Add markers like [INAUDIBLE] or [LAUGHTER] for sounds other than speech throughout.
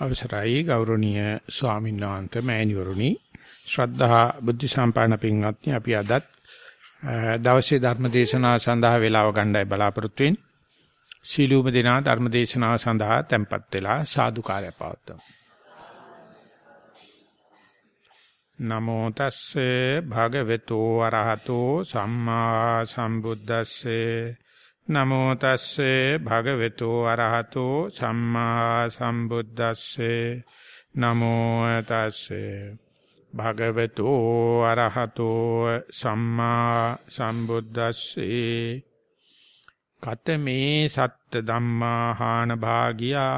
අවසරයි ගෞරවනීය ස්වාමීන් වහන්සේ මෑණිවරුනි. ශ්‍රද්ධා බුද්ධ සම්පන්න පින්වත්නි අපි අදත් දවසේ ධර්ම දේශනාව සඳහා වේලාව ගන්නයි බලාපොරොත්තු වෙන්නේ. සීලූම දෙනා ධර්ම දේශනාව සඳහා tempත් වෙලා සාදුකාරය පවත්වමු. නමෝ තස්සේ භගවතු වරහතෝ සම්මා සම්බුද්දස්සේ. නමෝ තස්සේ භගවතු අරහතෝ සම්මා සම්බුද්දස්සේ. නමෝ තස්සේ භගවතු අරහතෝ සම්මා සම්බුද්දස්සේ. කතමේ සත්ත ධම්මාහාන භාගියා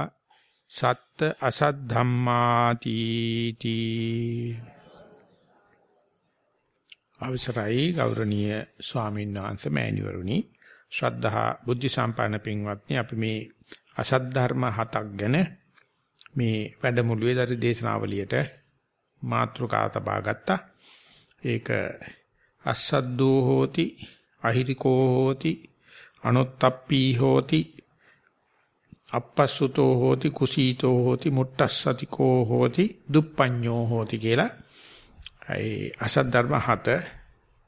සත්ත අසත් ධම්මාති තී. අවසරයි ගෞරවනීය ස්වාමීන් වහන්සේ මෑණිවරුනි. ශ්‍රද්ධා බුද්ධ සම්පන්න පින්වත්නි අපි මේ අසත් ධර්ම හතක් ගැන මේ වැඩමුළුවේ දරි දේශනාවලියට මාතෘකා තබා ගත්තා. ඒක අසද්දෝ හෝති අහිරිකෝ හෝති අනොත්තප්පී හෝති අපස්සුතෝ හෝති කුසීතෝ හෝති මුට්ටස්සතිකෝ හෝති දුප්පඤ්ඤෝ හෝති කියලා ඒ අසත් ධර්ම හත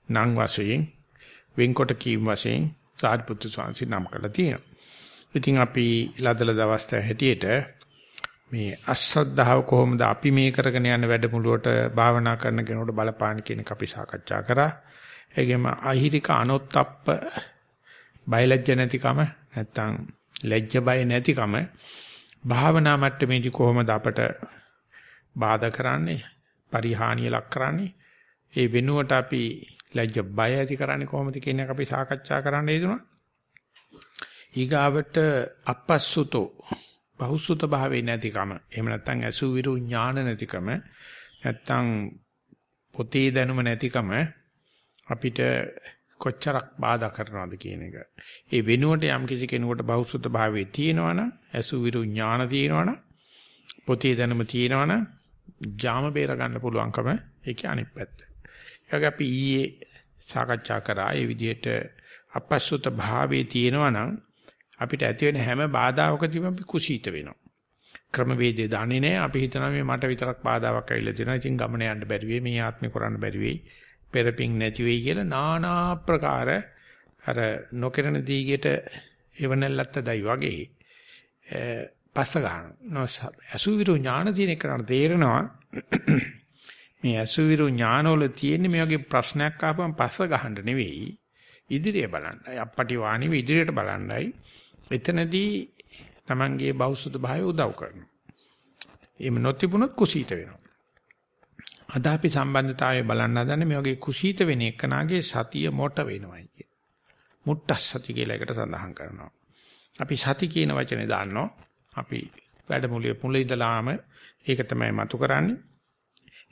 නම් වශයෙන් වෙන්කොට කීම් වශයෙන් සාරිපුත්තු ස්වාමීන් නම් කරලා තියෙනවා. ඉතින් අපි ලදල දවස් හැටියට මේ අසද්ධාව කොහොමද අපි මේ කරගෙන යන වැඩමුළුවට භාවනා කරන කෙනෙකුට බලපාන කියන එක අපි සාකච්ඡා කරා. ඒගෙම අහිරික අනොත්ප්ප බයලජ්ජ නැතිකම නැත්තම් ලැජ්ජ බය නැතිකම භාවනා මට්ටමේදී කොහොමද අපට බාධා කරන්නේ පරිහානිය ලක් කරන්නේ ඒ වෙනුවට අපි ලැජ්ජ බය ඇති කරන්නේ කොහොමද කියන එක අපි සාකච්ඡා කරන්න හේතුණා. ඊගාවට අපස්සුතෝ බහුසුත භාවේ නැතිකම. එහෙම නැත්නම් අසුවිරු ඥාන නැතිකම. නැත්නම් පොතේ දැනුම නැතිකම අපිට කොච්චරක් බාධා කරනවද කියන එක. ඒ වෙනුවට යම් කිසි කෙනෙකුට බහුසුත භාවයේ තියෙනවනම් අසුවිරු ඥාන තියෙනවනම් පොතේ දැනුම තියෙනවනම් ජාම බේර ගන්න පුළුවන්කම ඒකේ අනිත් පැත්ත. ඒක අපි ඊයේ සාකච්ඡා කරා ඒ විදිහට අපස්සුත භාවයේ තියෙනවා නම් අපිට ඇති වෙන හැම බාධාවකදීම අපි කුසීත වෙනවා. ක්‍රමවේදේ දන්නේ නැහැ. අපි හිතනවා මේ මට විතරක් බාධාවක් ඇවිල්ලා තියෙනවා. ඉතින් ගමන යන්න බැරි වෙයි. මේ ආත්මේ කරන්න බැරි වෙයි. පෙරපින් නැති වෙයි කියලා নানা ප්‍රකාර අර නොකරන දීගෙට එවනල්ලත් දයි වගේ පස්ස ගන්න. අසුවිරු ඥාන තියෙන කරණ තේරෙනවා මේ අසුවිරු ඥානවල තියෙන මේ වගේ ප්‍රශ්නයක් ආපම පස්ස ගහන්න නෙවෙයි ඉදිරිය බලන්නයි අපපටි වාණිව ඉදිරියට බලන්නයි එතනදී Tamange බෞසුත භාවය උදව් කරනවා. එහෙම නොතිබුණොත් කුසීත වෙනවා. අද අපි සම්බන්ධතාවය බලන්න හදන්නේ මේ වගේ කුසීත වෙන එකනාගේ සතිය මොට වෙනවයි කිය. මුට්ටස්සති කියලා එකට සඳහන් කරනවා. අපි සති කියන වචනේ දාන්නෝ. අපි වැඩමුළුවේ මුල ඉඳලාම ඒක තමයි මතු කරන්නේ.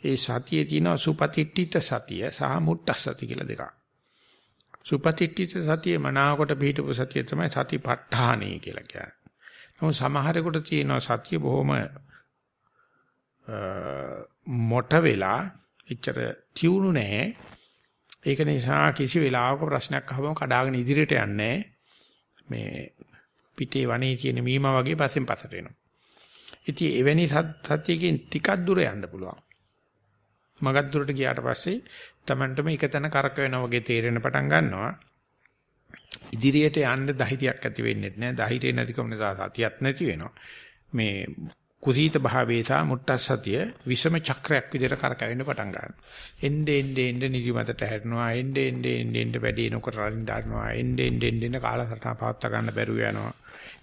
ඒ සතියේ තියෙන සුපතිට්ඨිත සතිය සහ මුට්ටස්සති කියලා දෙකක්. සුපතිට්ඨිත සතිය මනාවකට පිටුපු සතිය තමයි සතිපට්ඨානයි කියලා කියන්නේ. නමුත් සමහරෙකුට තියෙන සතිය බොහොම මොට වෙලා එච්චර තියුණු නැහැ. ඒක නිසා කිසි වෙලාවක ප්‍රශ්නයක් අහවම කඩාගෙන ඉදිරියට යන්නේ මේ පිටේ වනේ තියෙන මීමා වගේ පස්සෙන් පස්සට එනවා. ඉතින් එවැනි සත්‍යකින් ටිකක් දුර යන්න පුළුවන්. මගක් දුරට ගියාට පස්සේ Tamanටම එක තැන කරක වෙනා වගේ තේරෙන පටන් ගන්නවා. ඉදිරියට යන්න ධෛර්යයක් ඇති වෙන්නේ නැහැ. ධෛර්යය නැතිකම නිසා සතියක් නැති වෙනවා. මේ කුසීත භාවයේ සහ මුට්ටස්සතිය විෂම චක්‍රයක් විදිහට කරකවෙන්න පටන් ගන්නවා. එnde ende ende නිදිමතට හැරෙනවා. එnde ende ende ende වැඩි නොකර රලින් දානවා. එnde ende ende ende කාලසටහන පවත්වා ගන්න බැරුව යනවා.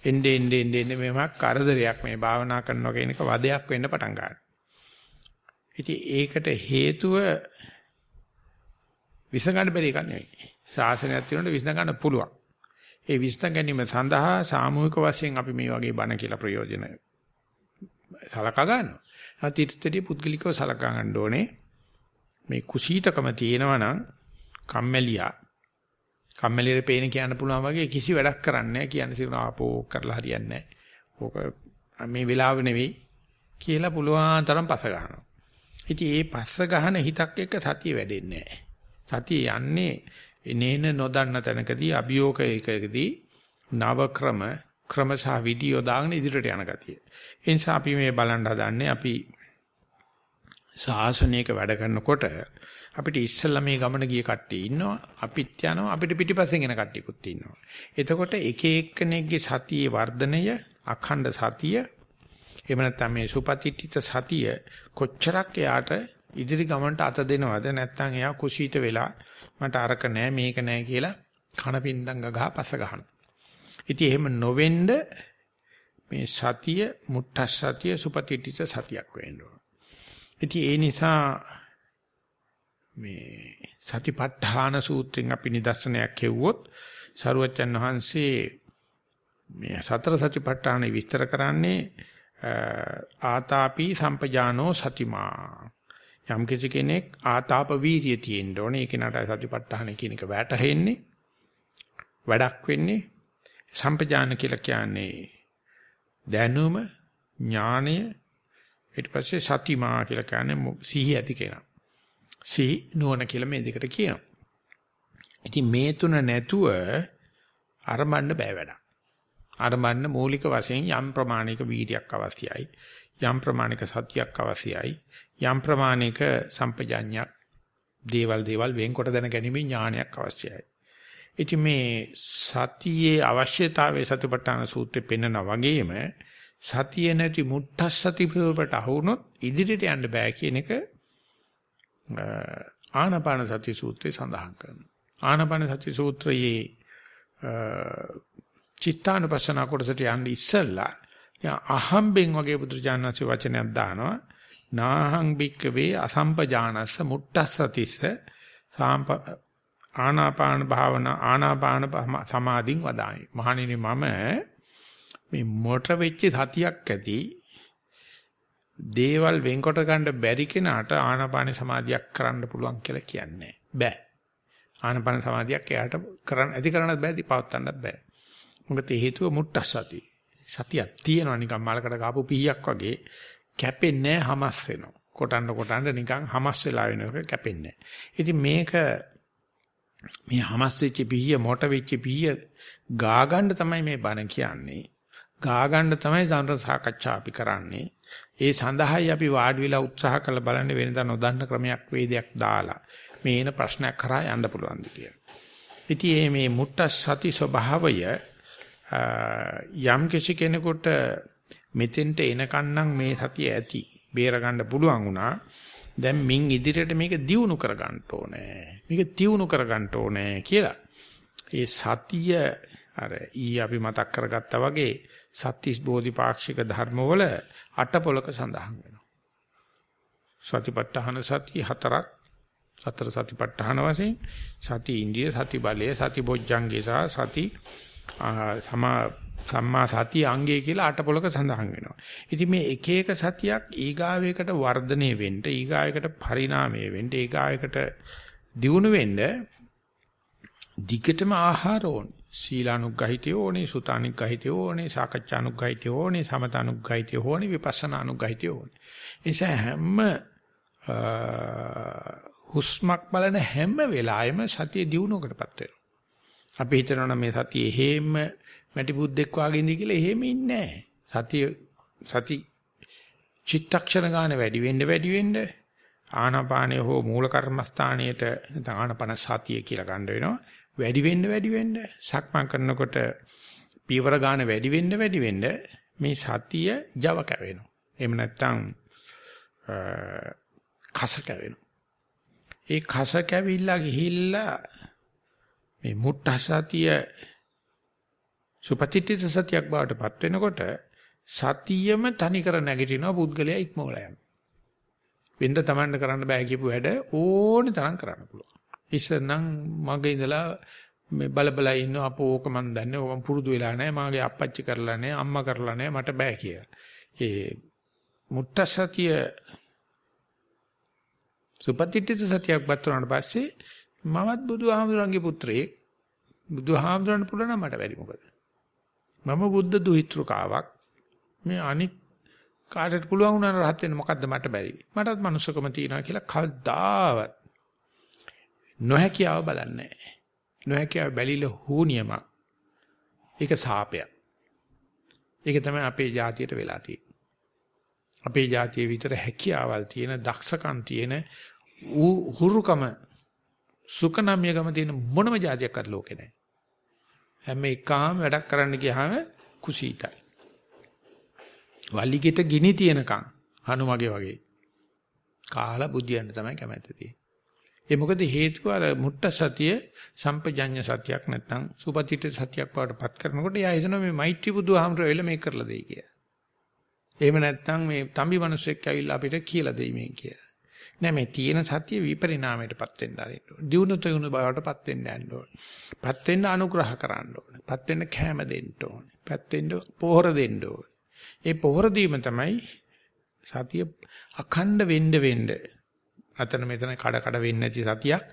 එnde ende ende ende මේමක් කරදරයක් මේ භාවනා කරනවා කියන එක වදයක් වෙන්න පටන් ගන්නවා. ඉතින් ඒකට හේතුව විසඳගන්න බැරි එකක් නෙවෙයි. ශාසනයක් තියෙනකොට විසඳගන්න පුළුවන්. ඒ විසඳ ගැනීම සඳහා සාමූහික වශයෙන් අපි මේ වගේ බණ කියලා ප්‍රයෝජන සලකා ගන්නවා. අතීතයේදී පුද්ගලිකව සලකා ගන්න ඕනේ. මේ කුසීතකම තියෙනවා නම් කම්මැලියා කම්මැලියට පේන කියන්න පුළුවන් වගේ කිසි වැඩක් කරන්නේ නැහැ කියන සිරන ආපෝ කරලා හරියන්නේ නැහැ. ඕක මේ වෙලාව නෙවෙයි කියලා පුළුවන් තරම් පස ගන්නවා. ඉතින් ඒ පස්ස ගහන හිතක් එක්ක සතිය වැඩෙන්නේ නැහැ. සතිය යන්නේ එනේන නොදන්න තැනකදී අභියෝගයකදී නව ක්‍රම ක්‍රම සහ වීඩියෝ දාගෙන ඉදිරියට යන ගතිය. ඒ නිසා අපි මේ බලන්න හදන්නේ අපි සාසනයක වැඩ කරනකොට අපිට ඉස්සෙල්ලා මේ ගමන ගිය කට්ටිය ඉන්නවා අපිත් යනවා අපිට පිටිපස්සෙන් එන කට්ටියකුත් ඉන්නවා. එතකොට එක එක්කෙනෙක්ගේ සතියේ වර්ධනය අඛණ්ඩ සතිය එහෙම නැත්නම් මේ සුපතිට්ඨිත සතිය කොච්චරක් එයාට ඉදිරි ගමනට අත දෙනවද නැත්නම් එයා කුසීත වෙලා මට අරක නෑ මේක නෑ කියලා කන පින්දම් ගහ පස ගහන. ඉතින් එහෙම නොවෙන්න මේ සතිය මුට්ටස් සතිය සුපතිට්ඨිත සතියක් වෙන්න ඕන. ඉතින් ඒ නිසා මේ සතිපට්ඨාන සූත්‍රයෙන් අපි නිදර්ශනයක් හෙව්වොත් සරුවච්චන් වහන්සේ මේ සතර සතිපට්ඨාන විස්තර කරන්නේ ආතාපි සම්පජානෝ සතිමා. යම් කිසි කෙනෙක් ආතාප වීරිය තියෙන්න ඕනේ. ඒක නට සතිපට්ඨාන කියන එක වැටහෙන්නේ වැඩක් වෙන්නේ සම්පජාන කියලා කියන්නේ දැනුම ඥානය ඊට පස්සේ සතිමා කියලා කියන්නේ සිහි ඇති කෙනා. සිහි නුවණ කියලා මේ දෙකට කියනවා. ඉතින් මේ තුන නැතුව අරඹන්න බෑ වැඩක්. අරඹන්න මූලික වශයෙන් යම් ප්‍රමාණික වීර්යයක් අවශ්‍යයි. යම් ප්‍රමාණික සතියක් අවශ්‍යයි. යම් ප්‍රමාණික සම්පජාඤ්ඤයක් දේවල් දේවල් වෙන්කොට දැන ගැනීමේ ඥානයක් අවශ්‍යයි. ඉතින් මේ සතියේ අවශ්‍යතාවයේ සතිපට්ඨාන සූත්‍රේ පෙන්නනා වගේම සතිය නැති මුට්ටස් සතිපුරට අහුනොත් ඉදිරියට යන්න බෑ කියන එක ආනාපාන සති සූත්‍රයේ සඳහන් කරනවා. ආනාපාන සති සූත්‍රයේ චිත්තානුපස්සනා කොටසට යන්න ඉස්සෙල්ලා යා අහම්බෙන් වගේ බුදුජානනාචි වචනයක් දානවා. නාහං බික්කවේ අසම්පජානස්ස මුට්ටස්සතිස්ස සාම්ප ආනාපාන භාවනා ආනාපාන සමාධින් වදායි. මහණෙනි මම මේ මොට වෙච්ච සතියක් ඇති දේවල් වෙන්කොට ගන්න බැරි කෙනාට ආනාපාන සමාධියක් කරන්න පුළුවන් කියලා කියන්නේ. බෑ. ආනාපාන සමාධියක් එයාට කරන්න ඇති කරන්නත් බෑ පවත්වන්නත් බෑ. මොකද හේතුව මුට්ටස්සති. සතියක් තියෙනවා නිකන් මලකට කාපු පීයක් වගේ කැපෙන්නේ හමස් වෙනවා. කොටන්න කොටන්න නිකන් හමස් වෙලා වෙන එක කැපෙන්නේ. ඉතින් මේක මේ හමස් වෙච්ච පීය මොට වෙච්ච පීය ගා ගන්න තමයි මේ බණ කියන්නේ. ගා ගන්න තමයි සම්ර සාකච්ඡා අපි කරන්නේ. ඒ සඳහායි අපි වාඩි වෙලා උත්සාහ කළ බලන්න වෙනදා නොදන්න ක්‍රමයක් වේදයක් දාලා මේන ප්‍රශ්නයක් කරා යන්න පුළුවන් කියලා. ඉතින් මේ මුට්ට සති ස්වභාවය යම් කිසි කෙනෙකුට මෙතෙන්ට එනකන්නම් මේ සතිය ඇති බේර ගන්න පුළුවන් වුණා. දැන් මින් ඉදිරියට මේක දියුණු කර ගන්න ඕනේ. මේක තියුණු කර ගන්න ඕනේ කියලා. ඒ සතිය අර ඊ අපි මතක් කරගත්තා වගේ සත්‍තිස් බෝධිපාක්ෂික ධර්මවල අටපොලක සඳහන් වෙනවා. සතිපට්ඨාන සති හතරක්. සතර සතිපට්ඨාන වශයෙන් සති ඉන්ද්‍රිය සති බලය සති බොජ්ජංගේ සහ සති සමා සම්මා සතිය අංගය කියලා අටපොලක සඳහන් වෙනවා. ඉතින් මේ එක එක සතියක් ඊගාවයකට වර්ධනය වෙන්න, ඊගාවයකට පරිණාමය වෙන්න, ඊගාවයකට දියුණු වෙන්න දිගටම ආහාර ඕනේ. සීලානුග්‍රහිතය ඕනේ, සුතානුග්‍රහිතය ඕනේ, සාකච්ඡානුග්‍රහිතය ඕනේ, සමතානුග්‍රහිතය ඕනේ, විපස්සනානුග්‍රහිතය ඕනේ. ඒ හැම හුස්මක් බලන හැම වෙලාවෙම සතිය දියුණුවකටපත් වෙනවා. අපි හිතනවා මේ සතිය එහෙම මැටි බුද්දෙක් වාගේ ඉඳී කියලා එහෙම ඉන්නේ නැහැ. සතිය සති චිත්තක්ෂණ ගන්න වැඩි වෙන්න වැඩි වෙන්න ආනාපානය හෝ මූල කර්මස්ථානයේට නැත්නම් ආනාපාන සතිය කියලා ගන්න වෙනවා. වැඩි වෙන්න වැඩි වෙන්න සක්මන් කරනකොට පීවර ගන්න වැඩි වෙන්න වැඩි වෙන්න මේ සතිය Java කැවෙනවා. එහෙම නැත්නම් කස කැවෙනවා. ඒ කස කැවිලා ගිහිල්ලා මේ මුට්ටසතිය සුපතිත්‍ිත සතියක් බවට පත් වෙනකොට සතියම තනිකර නැගිටිනවා පුද්ගලයා ඉක්මවලා යනවා. වෙන්න තමන්ට කරන්න බෑ කියපු වැඩ ඕනේ තරම් කරන්න පුළුවන්. ඉස්සර නම් මගේ ඉඳලා මේ බලබලා ඉන්න අපෝ ඕක මන් දන්නේ ඕක පුරුදු වෙලා නැහැ මාගේ අප්පච්චි කරලා නැහැ අම්මා කරලා නැහැ මට බෑ කියලා. ඒ මුට්ටසතිය සුපතිත්‍ිත සතියක් බත් වුණාට පස්සේ මමත් බුදුහාමුදුරන්ගේ පුත්‍රයෙක්. බුදුහාමුදුරන් පුළුවන් මට බැරි මොකද? මම බුද්ධ දුහිතෘකාවක්. මේ අනික් කාටට පුළුවන් වුණා රහත් වෙන්න මොකද්ද මට බැරි? මටත් මනුස්සකම තියෙනවා කියලා කවදාවත් නොහැකියාව බලන්නේ නැහැ. නොහැකියාව බැලිල හුනියමක්. ඒක සාපයක්. ඒක තමයි අපේ ජාතියට වෙලා තියෙන්නේ. අපේ ජාතියේ විතර හැකියාවල් තියෙන, දක්ෂකම් තියෙන, හුරුකම සුකනම්යකම තියෙන මොනම જાතියක්වත් ලෝකේ නැහැ. හැම එකම වැඩක් කරන්න ගියාම කුසීතයි. වලිගෙට ගිනි තියනකම් හනුමගේ වගේ. කාලා බුදියන්න තමයි කැමැත්ත තියෙන්නේ. ඒ මොකද හේතුව අර මුට්ට සතිය සම්පජඤ්ඤ සතියක් නැත්නම් සුපතිත සතියක් බවට පත් කරනකොට එයා හිතනවා මේ මෛත්‍රී බුදුහාමර වෙල මේක කරලා දෙයි කියලා. එහෙම නැත්නම් මේ තම්බි මිනිස්සෙක් ඇවිල්ලා අපිට කියලා දෙයි මේ කියලා. නෑ මේ තියෙන සතිය විපරිණාමයටපත් වෙන්න ආරින්න ඕනේ. දියුණු තුණු බවටපත් වෙන්න යන්න ඕනේ. පත් වෙන්න අනුග්‍රහ කරන්න ඕනේ. පත් වෙන්න කැම දෙන්න ඕනේ. පත් වෙන්න පොහොර දෙන්න ඕනේ. ඒ පොහොර දීම තමයි සතිය අඛණ්ඩ වෙන්න වෙන්න අතන මෙතන කඩ කඩ වෙන්නේ නැති සතියක්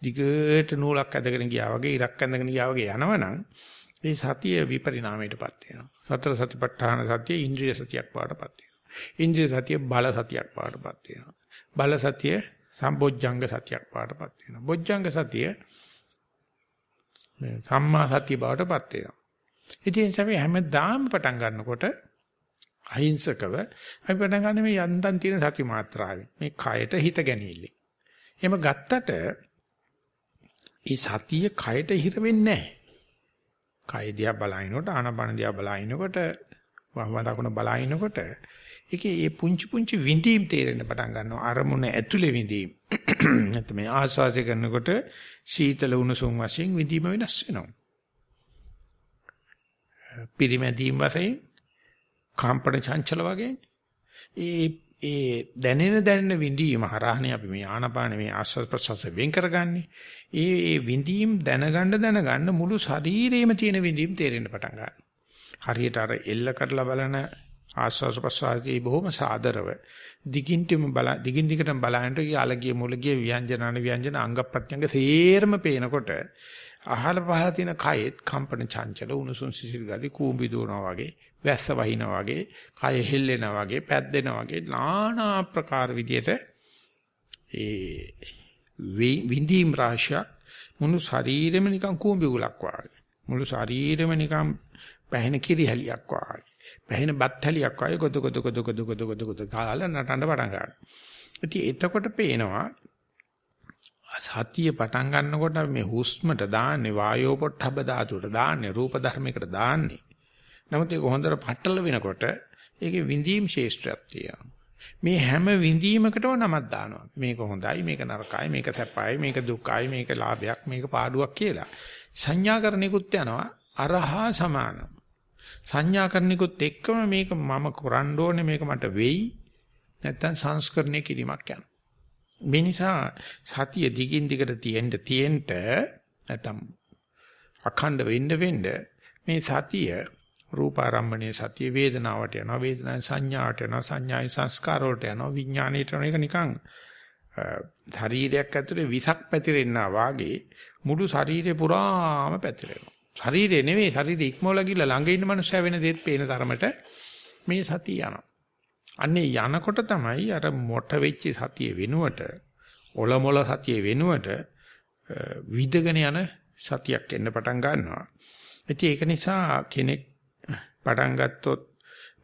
දිගට නූලක් ඇදගෙන ගියා වගේ ඉරක් ඇඳගෙන ගියා වගේ යනවනම් ඒ සතිය විපරිණාමයටපත් වෙනවා සතර සතිපට්ඨාන සතිය ඉන්ද්‍රිය සතියක් පාටපත් වෙනවා ඉන්ද්‍රිය සතිය බල සතියක් පාටපත් වෙනවා බල සතිය සම්බොජ්ජංග සතියක් පාටපත් වෙනවා බොජ්ජංග සතිය සම්මා සතිය බවටපත් වෙනවා ඉතින් අපි හැමදාම පටන් ගන්නකොට අහිංසකව අපි පටන් ගන්න මේ යන්තම් තියෙන සති මාත්‍රාවෙන් මේ කයට හිත ගැනීමෙන්. එහෙම ගත්තට ඒ සතිය කයට හිර වෙන්නේ නැහැ. කය දිහා බලනකොට ආනපන දිහා බලනකොට වම දකුණ බලනකොට ඒකේ මේ පුංචි පුංචි විඳීම් තේරෙන්න පටන් ගන්නවා අරමුණ ඇතුලේ විඳීම්. [CLEARS THROAT] නැත්නම් මේ ආස්වාසය කරනකොට සීතල උණුසුම් වශයෙන් විඳීම වෙනස් වෙනවා. පිරිමැදීම් වශයෙන් කම්පන චංචල වගේ ඒ ඒ දැනෙන දැනෙන විඳීම හරහානේ අපි මේ ආනපාන මේ ආස්වාද ප්‍රසවාස වෙන් කරගන්නේ. ඒ ඒ විඳීම් දැනගන්න දැනගන්න මුළු ශරීරේම තියෙන විඳීම් තේරෙන්න පටන් ගන්නවා. හරියට අර එල්ල කරලා බලන ආස්වාද ප්‍රසවාසී බොහොම සාදරව දිගින්ටම බල දිගින් දිගටම බලහින්ට යාලගිය මුලගිය ව්‍යංජන අන ව්‍යංජන අංග ප්‍රත්‍යංග සේරම පේනකොට අහල පහල තියෙන කයෙත් කම්පන චංචල උණුසුම් සිසිල් ගති කූඹි දුවනවා වගේ වැස්ස වහිනා වගේ, කය හෙල්ලෙනා වගේ, පැද්දෙනා වගේ নানা ආකාර විදියට ඒ විඳීම් රාශියක් මුළු ශරීරෙම නිකන් කූඹි උලක් වගේ. මුළු ශරීරෙම නිකන් පැහෙන කිරිහැලියක් වගේ. පැහෙන බත් හැලියක් වගේ ගොද ගොද ගොද ගොද ගොද ගොද ගොද කාලා නටන්න පටන් ගන්නවා. ඉතින් එතකොට පේනවා සතිය පටන් ගන්නකොට මේ හුස්මට දාන්නේ වායෝ පොට්ටබ්බ ධාතුවට දාන්නේ රූප ධර්මයකට දාන්නේ නමුත් ඒක හොඳට පట్టල වෙනකොට ඒකේ විඳීම් ශේෂ්ත්‍රයක් තියෙනවා. මේ හැම විඳීමකටම නමක් දානවා. මේක හොඳයි, මේක නරකයි, මේක සැපයි, මේක දුකයි, මේක ලාභයක්, මේක පාඩුවක් කියලා. සංඥාකරණිකුත් යනවා අරහා සමාන. සංඥාකරණිකුත් එක්කම මේක මම කරන්න ඕනේ මේක මට වෙයි. නැත්තම් සංස්කරණය කිරීමක් යනවා. මේ නිසා සතිය දිගින් දිගට තියෙන්න තියෙන්න නැත්තම් අඛණ්ඩ වෙන්න වෙන්න මේ සතිය රූපාරම්මණය සතිය වේදනාවට යනවා වේදනාවේ සංඥාවට යනවා සංඥාවේ සංස්කාර වලට යනවා විඥාණයට යනවා ඒක නිකන් ශරීරයක් ඇතුලේ විසක් පැතිරෙන්නා වාගේ මුළු ශරීරේ පුරාම පැතිරෙනවා ශරීරේ නෙවෙයි ශරීරේ ඉක්මවල ගිහලා ළඟ ඉන්න මනුස්සයා වෙන දේත් පේන තරමට මේ සතිය යනවා අන්නේ යනකොට තමයි අර මොට වෙච්ච සතිය වෙනුවට ඔලොමොල සතිය වෙනුවට විදගෙන යන සතියක් එන්න පටන් ගන්නවා. ඉතින් ඒක නිසා කෙනෙක් පටන් ගත්තොත්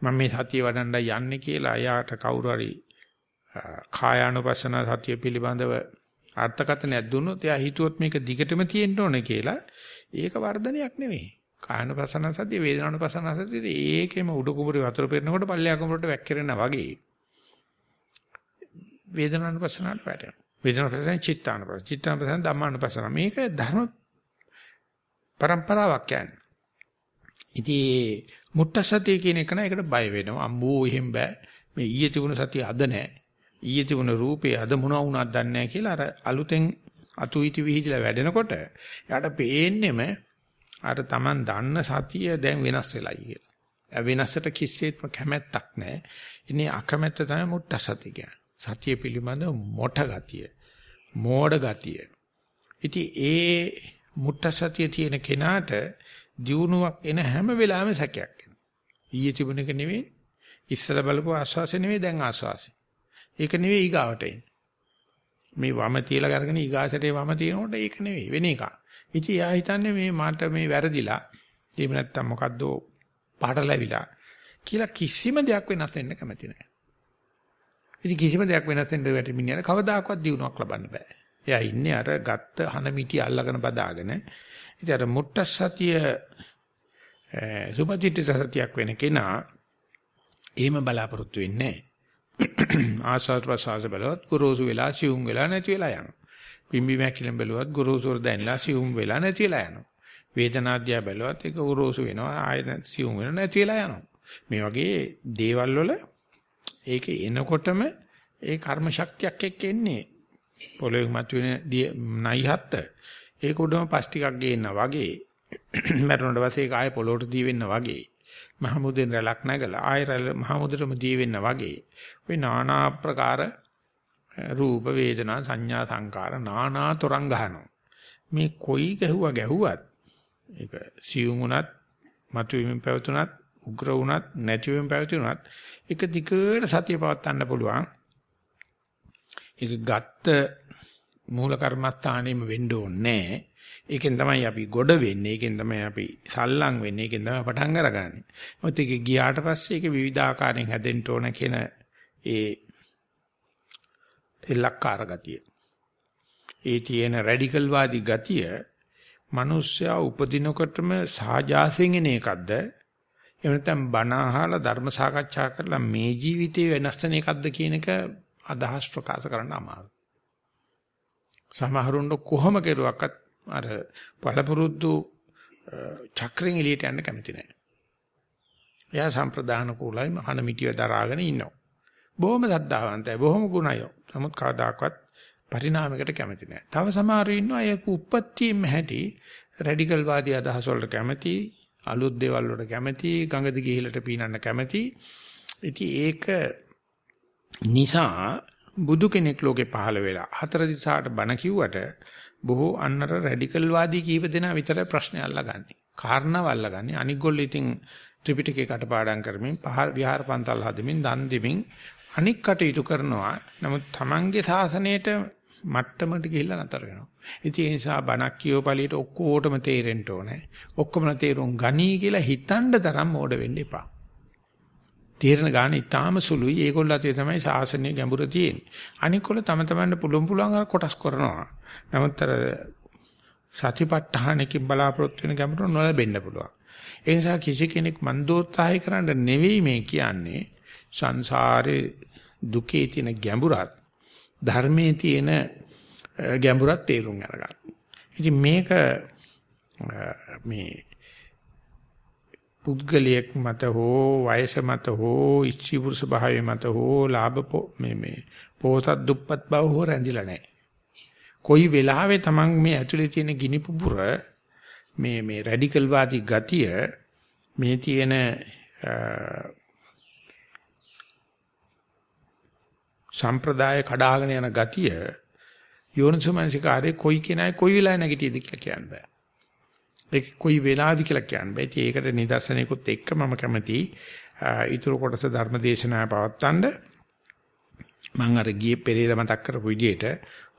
මම මේ සතිය වඩන්න යන්නේ කියලා එයාට කවුරු හරි කායානුපස්සන සතිය පිළිබඳව අර්ථකථනයක් දුන්නොත් එයා හිතුවොත් මේක දිගටම තියෙන්න ඕනේ කියලා ඒක වර්ධනයක් නෙවෙයි. කායනුපස්සන සතිය වේදනානුපස්සන සතිය ඒකෙම උඩ කුඹුරේ වතුර පෙරනකොට පල්ලෙහා කුඹුරට වැක්කිරෙනා වගේ. වේදනානුපස්සනට වැටෙනවා. වේදනානුපස්සන චිත්තානුපස්සන චිත්තානුපස්සන ධම්මානුපස්සන මේක ධර්ම પરම්පරාවක් කියන්නේ. ඉතින් මුට්ටසතිය කියන එක නේද ඒකට බය වෙනවා. අම්බෝ එහෙම බෑ. මේ ඊයේ තිබුණ සතිය අද නෑ. ඊයේ තිබුණ රූපේ අද මොනවා වුණාද දන්නේ නෑ කියලා අර අලුතෙන් අතුයිති විහිදලා වැඩෙනකොට එයාට පේන්නෙම අර Taman දන්න සතිය දැන් වෙනස් වෙලයි කියලා. වෙනසට කිසිසේත්ම කැමැත්තක් නැහැ. ඉන්නේ අකමැත්ත තමයි මුට්ටසතිය කියන්නේ. සතිය පිළිබඳ මොට ගතිය, මෝඩ ගතිය. ඉතින් ඒ මුට්ටසතිය තියෙන කෙනාට දියුණුවක් එන හැම වෙලාවෙම සැකයක් එනවා. ඊයේ තිබුණ එක නෙවෙයි, ඉස්සර බලපු ආස්වාසය නෙවෙයි දැන් ආස්වාසය. ඒක නෙවෙයි ඊගාවට එන්නේ. මේ වම තියලා අරගෙන ඊගාසටේ වම තියනකොට ඒක නෙවෙයි වෙන එකක්. ඉතින් යා හිතන්නේ මේ මට මේ වැරදිලා. එහෙම නැත්තම් මොකද්ද පාටලැවිලා. කියලා කිසිම දෙයක් වෙනස් වෙන්න කැමති නැහැ. ඉතින් කිසිම දෙයක් වෙනස් වෙන්න වැටි මිනිහට කවදාකවත් දිනුවක් ලබන්න බෑ. එයා ඉන්නේ අර ගත්ත හන මිටි අල්ලගෙන බදාගෙන. ඉතින් අර මුට්ට සතිය සුපතිත්‍ත සතියක් වෙන කෙනා එහෙම බලාපොරොත්තු වෙන්නේ නැහැ. [CLEARS THROAT] ආසාර ප්‍රසආස බලවත් ගුරුසු වෙලා සිවුම් වෙලා නැති වෙලා යනවා. පිම්බි මැකිලෙන් බැලුවත් ගුරුසුර දැන්ලා සිවුම් වෙලා නැති වෙලා යනවා. වේදනාද්‍යා බැලුවත් ඒක ගුරුසු වෙනවා ආයෙ සිවුම් වෙන නැති වෙලා යනවා. මේ වගේ දේවල් වල ඒක එනකොටම ඒ කර්ම ශක්තියක් එක්ක එන්නේ පොළොවේ මතුවෙන නයිහත්ත ඒක උඩම පස් ටිකක් ගේන්න වගේ [CLEARS THROAT] මරණට පස්සේ ඒක ආයෙ පොළොවට දී වෙන්න වගේ මහමුදෙන් රැලක් නැගලා ආයෙ රැල මහමුදටම දී වෙන්න වගේ ওই নানা ආකාර රූප වේදනා සංඥා සංකාර নানা තරංග ගන්නවා මේ කොයි ගැහුවා ගැහුවත් ඒක සියුම් උනත් මතුවීමෙන් පැවතුනත් උග්‍ර වුණත් නැතිවෙන් පැවතුනත් එක දිගට සතිය පවත්වන්න පුළුවන් ඒක ගත්ත මූල කර්මස්ථානෙම වෙන්න ඕනේ ඒකෙන් තමයි අපි ගොඩ වෙන්නේ ඒකෙන් තමයි අපි සල්ලම් වෙන්නේ ඒකෙන් තමයි පටන් අරගන්නේ. මොකද ඒක ගියාට පස්සේ ඒක විවිධාකාරයෙන් හැදෙන්න ඕන කියන ඒ තෙලක්කාර ගතිය. ඒ තියෙන රැඩිකල් වාදී ගතිය මිනිස්සයා උපදිනකොටම සාජාසයෙන් එන එකක්ද? එහෙම නැත්නම් බණ අහලා ධර්ම සාකච්ඡා කරලා මේ ජීවිතේ වෙනස් වෙන එකක්ද කියන එක අදහස් ප්‍රකාශ කරන්න අමාරුයි. සමහරුන්ට කොහොම කෙරුවක්වත් අර පළපුරුද්දු චක්‍රෙන් එළියට යන්න කැමති නැහැ. එයා සම්ප්‍රදාන කුලයි මහන මිටිය දරාගෙන ඉන්නවා. බොහොම සද්ධාවන්තයි, බොහොම ගුණයි. නමුත් කවදාකවත් පරිණාමයකට කැමති නැහැ. තව සමහරු ඉන්නවා ඒක උප්පත්තියෙම හැටි රැඩිකල් වාදී අදහස් වලට කැමති, අලුත් දේවල් වලට කැමති, ගඟ දිගේ ඉහළට පීනන්න කැමති. ඉතින් ඒක නිසා බුදු කෙනෙක් ලෝකේ පහළ වෙලා හතර දිසාට බණ කිව්වට බොහෝ අන්නර රැඩිකල් වාදී කීප දෙනා විතරයි ප්‍රශ්නේ අල්ලගන්නේ. කාරණාව අල්ලගන්නේ. අනික් ගොල්ලෝ ඉතින් ත්‍රිපිටකේ කටපාඩම් කරමින් පහ විහාර පන්තල් හදමින් දන් දෙමින් අනික් කටයුතු කරනවා. නමුත් Tamange සාසනයේට මට්ටමට ගිහිල්ලා නතර වෙනවා. ඉතින් ඒ නිසා බණක් කියෝපලියට ඔක්කොටම තේරෙන්න ඕනේ. ඔක්කොම තේරුම් ගනී කියලා හිතන්න තරම් මෝඩ වෙන්න එපා. තීරණ ගන්න ඉතාම සුළුයි. ඒගොල්ලෝ අතේ තමයි සාසනීය ගැඹුර තියෙන්නේ. අනිකොල්ල තම තමන්ට පුළුවන් පුළුවන් කොටස් කරනවා. නමුත් අර සතිපට්ඨානකින් බලාපොරොත්තු වෙන ගැඹුර නොලැබෙන්න පුළුවන්. ඒ නිසා කිසි කෙනෙක් මන්දෝත්සාහය කරන්න නෙවෙයි මේ කියන්නේ. සංසාරේ දුකේ තියෙන ගැඹුරත් ධර්මයේ තියෙන ගැඹුරත් තේරුම් අරගන්න. ඉතින් මේක මේ පුද්ගලයෙක් මත හෝ වයස මත හෝ ඉච්ඡි පුරුෂ භාවය මත හෝ ලාභ මේ මේ පොහොසත් දුප්පත් බව හෝ රැඳිලා නැහැ. කොයි වෙලාවෙ Taman මේ ඇතුලේ තියෙන ගිනි පුපුර මේ මේ රැඩිකල් වාදී ගතිය මේ තියෙන සම්ප්‍රදාය කඩාගෙන යන ගතිය යෝනිසමනසිකාරේ කොයි කෙනායි කොයි වෙලාවෙ නැගිටියද කියලා කියන්න බෑ. ඒක කොයි වෙලාවද කියලා කියන්න බෑ. ඉතින් ඒකට නිදර්ශනයකුත් එක්ක මම කැමති ඊතුරු කොටස ධර්ම දේශනාව පවත්තන්න මම අර ගියේ පෙරේද මතක් කරපු විදිහට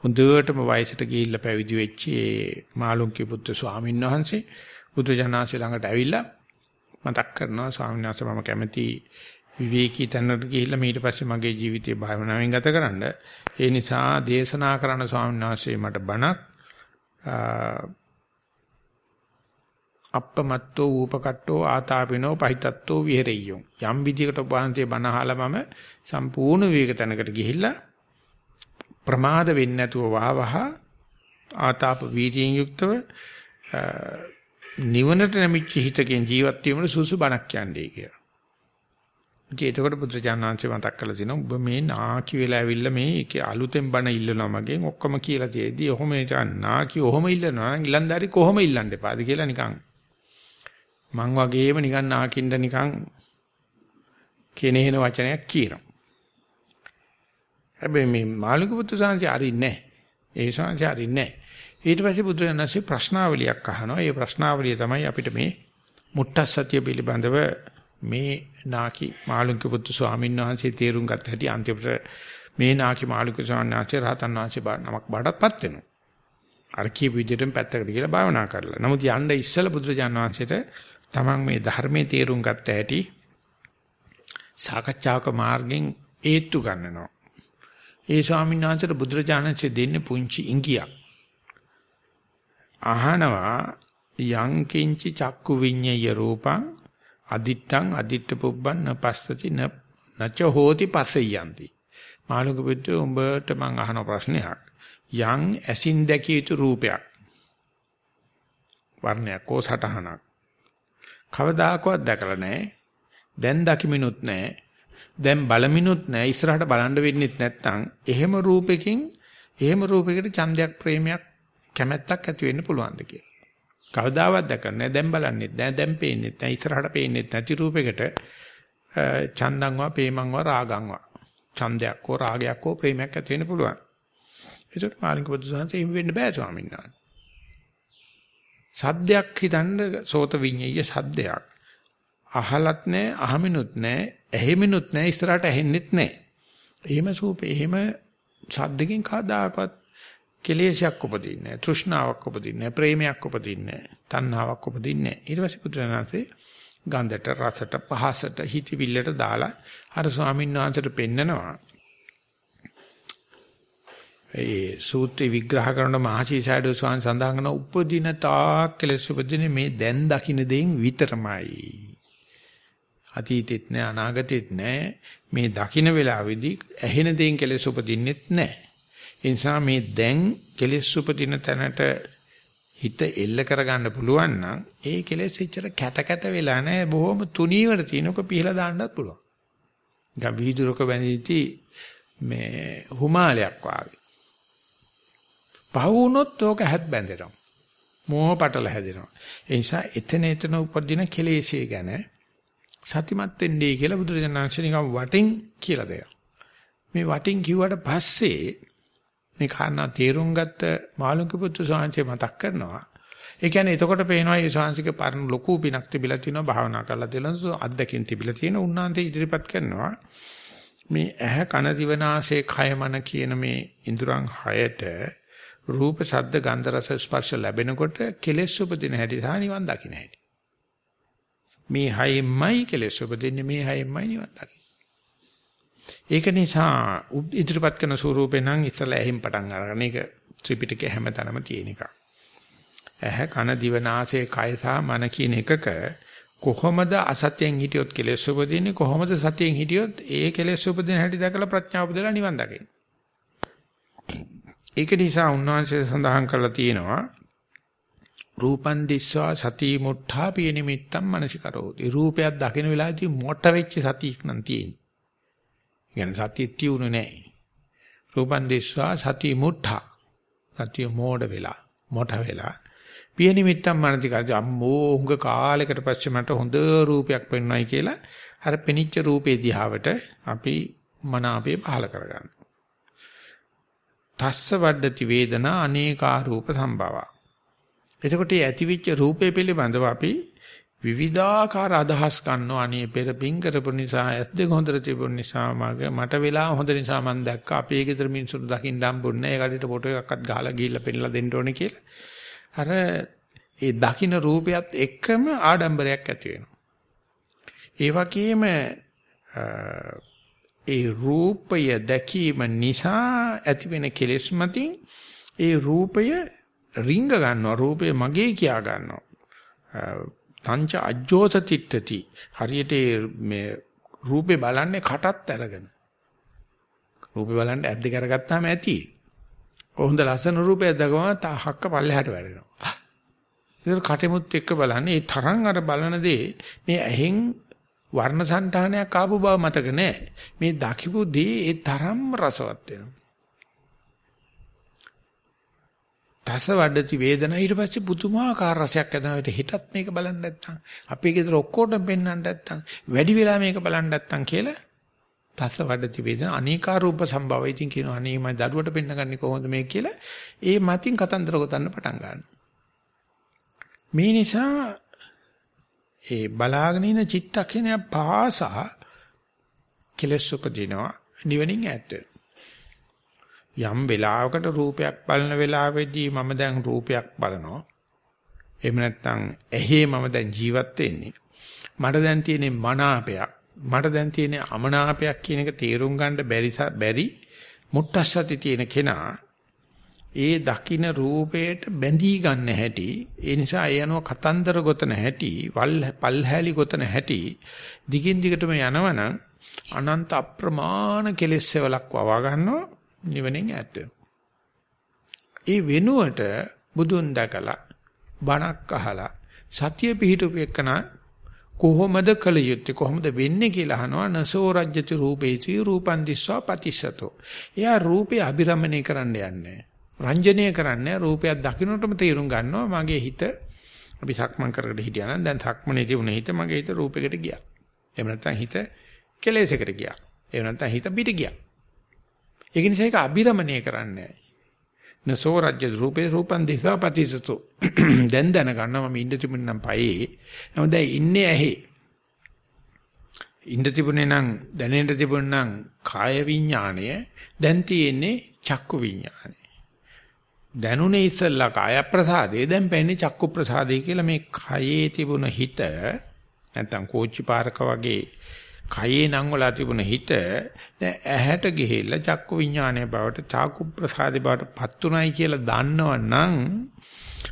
හොඳටම වයසට ගිහිල්ලා පැවිදි වෙච්ච ඒ මාළුන්ගේ පුත්‍ර ස්වාමීන් වහන්සේ බුදුජානනාංශ ළඟට ඇවිල්ලා මතක් කරනවා ස්වාමීන් වහන්සේ මම කැමති විවේකී තැනකට ගිහිල්ලා ඊට පස්සේ මගේ ජීවිතය භාවනාවෙන් ගතකරන්න ඒ නිසා දේශනා කරන ස්වාමීන් වහන්සේ මට බණක් අප්පමත්තෝ ූපකට්ටෝ ආතාපිනෝ පහිතත්තෝ විහෙරෙය්‍යෝ. යම් විදියකට වහන්සේ බණ අහලා මම සම්පූර්ණ විවේක තැනකට ගිහිල්ලා ප්‍රමාද වෙන්නේ නැතුව වහවහ ආතාප වීර්යයෙන් යුක්තව නිවනට නැමිච්ච හිතකින් ජීවත් වීමට සුසු බණක් කියන්නේ කියලා. ඉතින් එතකොට බුදුචානන්සේ මතක් කරලා තිනවා ඔබ මේ නාකි වෙලා ඇවිල්ලා මේ අලුතෙන් බණ ඉල්ලනවා මගෙන් ඔක්කොම කියලා තියෙද්දි ඔහොම නාකි ඔහොම ඉල්ලනවා නම් ඉලන්දාරි කොහොම ඉල්ලන්න එපාද කියලා නිකන් මං වගේම නිකන් නාකින්ද නිකන් කෙනේන වචනයක් කියනවා. හැබැයි මේ මාළික පුත්තු සාංශය අරින්නේ නැහැ. ඒ සාංශය අරින්නේ නැහැ. ඊට පස්සේ බුදුරජාණන්සේ ප්‍රශ්නාවලියක් අහනවා. ඒ ප්‍රශ්නාවලිය තමයි අපිට මේ මුට්ටස්සතිය පිළිබඳව මේ නාකි මාළුක පුත්තු ස්වාමීන් වහන්සේ තේරුම් ගත්ත හැටි අන්තිමට මේ නාකි මාළුක ස්වාමීන් වහන්සේ රහතන් වහන්සේ නමක් බාටපත් වෙනවා. අර කීප විදිහටම පැත්තකට ගිහලා භාවනා කරලා. නමුත් යන්න ඉස්සෙල්ලා බුදුරජාණන් වහන්සේට තමන් මේ ධර්මයේ තේරුම් ගත්ත හැටි සාකච්ඡාවක මාර්ගෙන් ඒත්තු ගන්නනවා. ඒ ස්වාමීන් වහන්සේට බුදුරජාණන්සේ දෙන්නේ පුංචි ඉඟියක්. අහනවා යං කිංචි චක්කු විඤ්ඤය රූපං අදිත්තං අදිත්ත පුබ්බන් නපස්සති නච හෝති පසෙයන්ති. මාළුක පුත්‍රය උඹට මං අහන ප්‍රශ්නයක්. යං ඇසින් දැකිය යුතු රූපයක්. වර්ණයක් හෝ සටහනක්. කවදාකවත් දැකලා නැහැ. දැන් දකිමිනුත් නැහැ. දැන් බලමිනුත් නැහැ. ඉස්සරහට බලන්න වෙන්නෙත් නැත්නම් එහෙම රූපෙකින් එහෙම රූපයකට ඡන්දයක් ප්‍රේමයක් කැමැත්තක් ඇති වෙන්න පුළුවන්ද කියලා. කවදාවත් දැකන්නේ නැහැ. දැන් බලන්නෙත් නැහැ. දැන් පේන්නෙත් නැහැ. ඉස්සරහට පේන්නෙත් නැති රූපයකට ඡන්දංවා ප්‍රේමංවා රාගංවා ඡන්දයක් හෝ රාගයක් හෝ ප්‍රේමයක් ඇති වෙන්න පුළුවන්. ඒකට මාළික බුදුසහන්සේ එහෙම වෙන්න බෑ ස්වාමීන් වහන්සේ. සද්දයක් හිතන්න සෝත විඤ්ඤය සද්දයක්. අහලත් නැහැ, අහමිනුත් නැහැ, ඇහෙමිනුත් නැහැ, ඉස්සරහට ඇහෙන්නෙත් නැහැ. එහෙම සූපේ එහෙම සද්දකින් කවදාකවත් කෙලෙසයක් උපදින්නේ නැහැ, තෘෂ්ණාවක් උපදින්නේ නැහැ, ප්‍රේමයක් උපදින්නේ නැහැ, තණ්හාවක් උපදින්නේ නැහැ. ඊට පස්සේ පුත්‍රයන්ාන්සේ ගන්ධට, රසට, පහසට, හිතවිල්ලට දාලා අර ස්වාමීන් වහන්සේට පෙන්නනවා. ඒ සූත්‍රය විග්‍රහ කරන මහසීසයිඩෝ ස්වාමීන් සඳහන් කරන උපදින තාක් කෙලෙස් උපදින මේ දැන් දකින්න දෙයින් විතරමයි. අතීතෙත් නෑ අනාගතෙත් නෑ මේ දකින්න වෙලාවේදී ඇහෙන දෙයින් කෙලෙස් උපදින්නෙත් නෑ. ඒ නිසා මේ දැන් කෙලෙස් උපදින තැනට හිත එල්ල කරගන්න පුළුවන් නම් ඒ කෙලෙස් එච්චර කැට කැට වෙලා නැහැ බොහොම තුනීවට තියෙනක පිහලා දාන්නත් පුළුවන්. නිකන් වීදුරක වැඳිති මේ හුමාලයක් වාගේ. පහ වුණොත් ඕක හැත් බැඳෙනවා. මෝහ පටල හැදෙනවා. ඒ නිසා එතන එතන උපදින කෙලෙස්ය ගැන සතිමත් වෙන්නේ කියලා බුදුරජාණන් වහන්සේ නිකන් වටින් කියලා දෙනවා. මේ වටින් කිව්වට පස්සේ මේ කාරණා තේරුම් ගත්ත මාළුක පුත්තු සාංශය මතක් කරනවා. ඒ කියන්නේ එතකොට පේනවා මේ සාංශික පරණ ලොකු පිනක් තිබිලා තිනවා භාවනා කරලා තියෙනවා අද්දකින් තිබිලා තියෙන උන්නාන්තේ ඉදිරිපත් කරනවා. මේ ඇහ කන දිව නාසය කය මන කියන මේ ඉඳුරන් හයට රූප ශබ්ද ගන්ධ රස ස්පර්ශ ලැබෙනකොට කෙලෙස් උපදින හැටි සහ නිවන් දකින්න හැටි. මේ හයෙමයි කෙලෙස් උපදින්නේ මේ හයෙමයි නිවන් දකින්න. ඒක නිසා ඉදිරිපත් කරන ස්වරූපේ නම් ඉස්සලා ඇහිම් පටන් අරගෙන ඒක ත්‍රිපිටකයේ හැමතැනම තියෙන එක. ඇහ කන දිව නාසය කය සහ මන කියන එකක කොහොමද අසත්‍යයෙන් හිටියොත් කෙලෙස් උපදින්නේ කොහොමද සතියෙන් හිටියොත් ඒ කෙලෙස් උපදින හැටි දැකලා ප්‍රඥාව උපදලා නිවන් දකින්නේ. ඒක නිසා උන්වහන්සේ සඳහන් කරලා තියෙනවා රූපන් දිස්වා සති මුට්ඨා පිය නිමිත්තම් මනසිකරෝති. රූපයක් දකින වෙලාවේදී මොට වෙච්ච සතියක් නම් තියෙන්නේ. කියන්නේ සතිය තියුණු නැහැ. රූපන් දිස්වා සති මුට්ඨා. සතිය මෝඩ වෙලා, මොට වෙලා. පිය නිමිත්තම් මනසිකරෝති. අම්මෝ හුඟ කාලයකට පස්සේ මට හොඳ රූපයක් පෙන්වයි කියලා අර පෙනිච්ච රූපේ දිහාවට අපි මන අපේ පහල කරගන්නවා. තස්ස වඩති වේදනා අනේකා රූප සම්භවා. එතකොට මේ ඇතිවිච්ච රූපේ පිළිබඳව අපි විවිධාකාර අදහස් ගන්නවා. අනේ පෙර පිං කරපු නිසා ඇස් දෙක හොඳට තිබුණ නිසා මගේ මට වෙලා හොඳ නිසා මම දැක්කා. අපේ ගෙදර මිනිස්සුන්ට දකින්න හම්බුන්නේ නැහැ. ඒකට ෆොටෝ එකක්වත් ගහලා ගිහිල්ලා පෙන්නලා දෙන්න ඕනේ කියලා. අර ඒ දකින්න රූපයත් එක්කම ආඩම්බරයක් ඇති වෙනවා. ඒ වගේම ඒ රූපය දැකීම නිසා ඇතිවෙන කෙලෙස් මතින් ඒ රූපය රිංග ගන්නවා රූපය මගේ කියා ගන්නවා. තංච අජ්ජෝස තිට්ඨති. හරියට මේ රූපේ බලන්නේ කටත් අරගෙන. රූපේ බලන්න ඇද්ද කරගත්තාම ඇති. කොහොඳ ලස්සන රූපයක් දැකම හක්ක පල්ලෙහාට වැටෙනවා. ඒක කටෙමුත් එක්ක බලන්නේ ඒ තරම් අර බලන දේ මේ ඇහෙන් වර්ණ సంతානයක් ආපු බව මතක නැහැ. මේ දකිපු දේ ඒ තරම් රසවත් වෙනවා. තස වඩති වේදනා. ඊට පස්සේ පුදුමාකාර රසයක් ඇදෙනවට හිතත් මේක බලන්න නැත්තම් අපේ ගෙදර ඔක්කොටම පෙන්වන්න නැත්තම් වැඩි වෙලා මේක බලන්න නැත්තම් කියලා තස වඩති වේදනා. අනේකා රූප සම්භවය. ඉතින් කියනවා අනේ මම දරුවට පෙන්නගන්නේ කොහොමද මේක කියලා ඒ මතින් කතන්දර ගොතන්න පටන් ගන්නවා. මේ නිසා ඒ බලාගෙන ඉන චිත්තක්ෂණය පාසා කෙලස් උපදිනවා නිවනින් ඈත් යම් වෙලාවකට රූපයක් බලන වෙලාවෙදී මම දැන් රූපයක් බලනවා. එහෙම නැත්නම් ඇහි මම දැන් ජීවත් වෙන්නේ. මට දැන් තියෙන මනාපයක්. මට දැන් තියෙන අමනාපයක් කියන එක තේරුම් ගන්න බැරි බැරි මුට්ටස්සති තියෙන කෙනා ඒ දකින්න රූපයට බැඳී ගන්න හැටි ඒ නිසා ඒ අනුව කතන්දර ගොතන හැටි වල් පල්හැලි ගොතන හැටි දිගින් දිගටම යනවනම් අනන්ත අප්‍රමාණ කෙලෙස් වලක් වවා ගන්නවා. නිවනෙන් ඈත් ඒ වෙනුවට බුදුන් දැකලා බණක් අහලා සතිය පිහිටුපු එකන කොහොමද කළ යුත්තේ කොහොමද වෙන්නේ කියලා අහනවා නසෝ රජ්‍යති රූපේති රූපං දිස්වා පතිස්සතෝ. එයා රූපේ අබිරමණය කරන්න යන්නේ. රංජනීය කරන්නේ රූපයක් දකින්නටම තේරුම් ගන්නවා මගේ හිත අපි සක්මන් කරගෙන හිටියා නම් දැන් සක්මනේ තිබුණ හිත මගේ හිත රූපයකට ගියා. එහෙම නැත්නම් හිත කෙලෙසයකට ගියා. එහෙම නැත්නම් හිත පිට ගියා. ඒක නිසා ඒක අබිරමණය කරන්නේ නසෝ රාජ්‍ය රූපේ රූපං දිසා පතිසතු. දැන් දැන ගන්නවා මම ඉඳ තිබුණ නම් පයේ. නම දැන් ඉන්නේ ඇහි. ඉඳ තිබුණේ නම් දැනෙන්න තිබුණ නම් කාය විඥාණය. දැන් තියෙන්නේ චක්කු විඥාණය. දැනුනේ ඉස්සල්ලා කාය ප්‍රසාදේ දැන් පැන්නේ චක්කු ප්‍රසාදේ කියලා මේ කයේ තිබුණ හිත නැත්තම් කෝච්චි පාරක වගේ කයේ නම් වල තිබුණ හිත දැන් ඇහැට ගිහිල්ලා චක්කු විඥානයේ බවට චාකු ප්‍රසාදේ බවට පත්ුණයි කියලා දන්නවනම්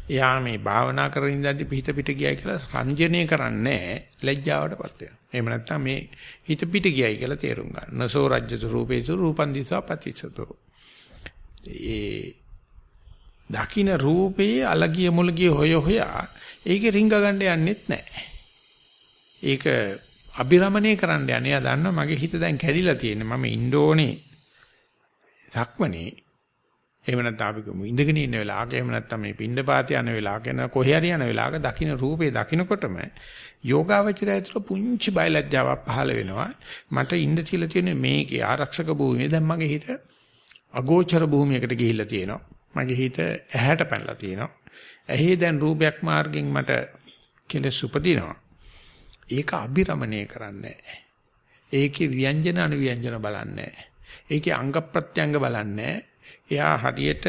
එයා මේ භාවනා කරගෙන ඉඳන්දි පිට පිට ගියයි කියලා රංජනීය කරන්නේ ලැජ්ජාවටපත් වෙනවා. එහෙම නැත්නම් මේ හිත පිට ගියයි කියලා තේරුම් ගන්න. නසෝ රජ්‍යතු රූපේසු රූපන් දිසා පතිසතෝ. ඒ දකින්න රූපේ අලගිය මුලගිය හොය හොයා ඒකේ රිංග ගන්න යන්නෙත් නැහැ. ඒක අබිරමණය කරන්න යන්නේ. එයා දන්නවා මගේ හිත දැන් කැඩිලා තියෙන්නේ. මම ඉන්න ඕනේ සක්මනේ. එහෙම නැත්නම් අපි ඉඳගෙන ඉන්න වෙලාවක එහෙම නැත්නම් මේ පින්ඳ පාත යන වෙලාවක එන කොහේ හරි යන වෙලාවක දකින්න රූපේ දකින්නකොටම යෝගාවචරය ඇතුළ පුංචි බයලජ්ජාවක් පහළ වෙනවා. මට ඉන්න තියලා තියෙන මේකේ ආරක්ෂක භූමිය දැන් මගේ හිත අගෝචර භූමියකට ගිහිල්ලා තියෙනවා. මගේ හිත ඇහැට පැනලා තියෙනවා. ඇහි දැන් රූපයක් මාර්ගෙන් මට කෙලස් උපදිනවා. ඒක අභිරමණය කරන්නේ ඒකේ ව්‍යංජන අනුව්‍යංජන බලන්නේ ඒකේ අංග ප්‍රත්‍යංග බලන්නේ එයා හරියට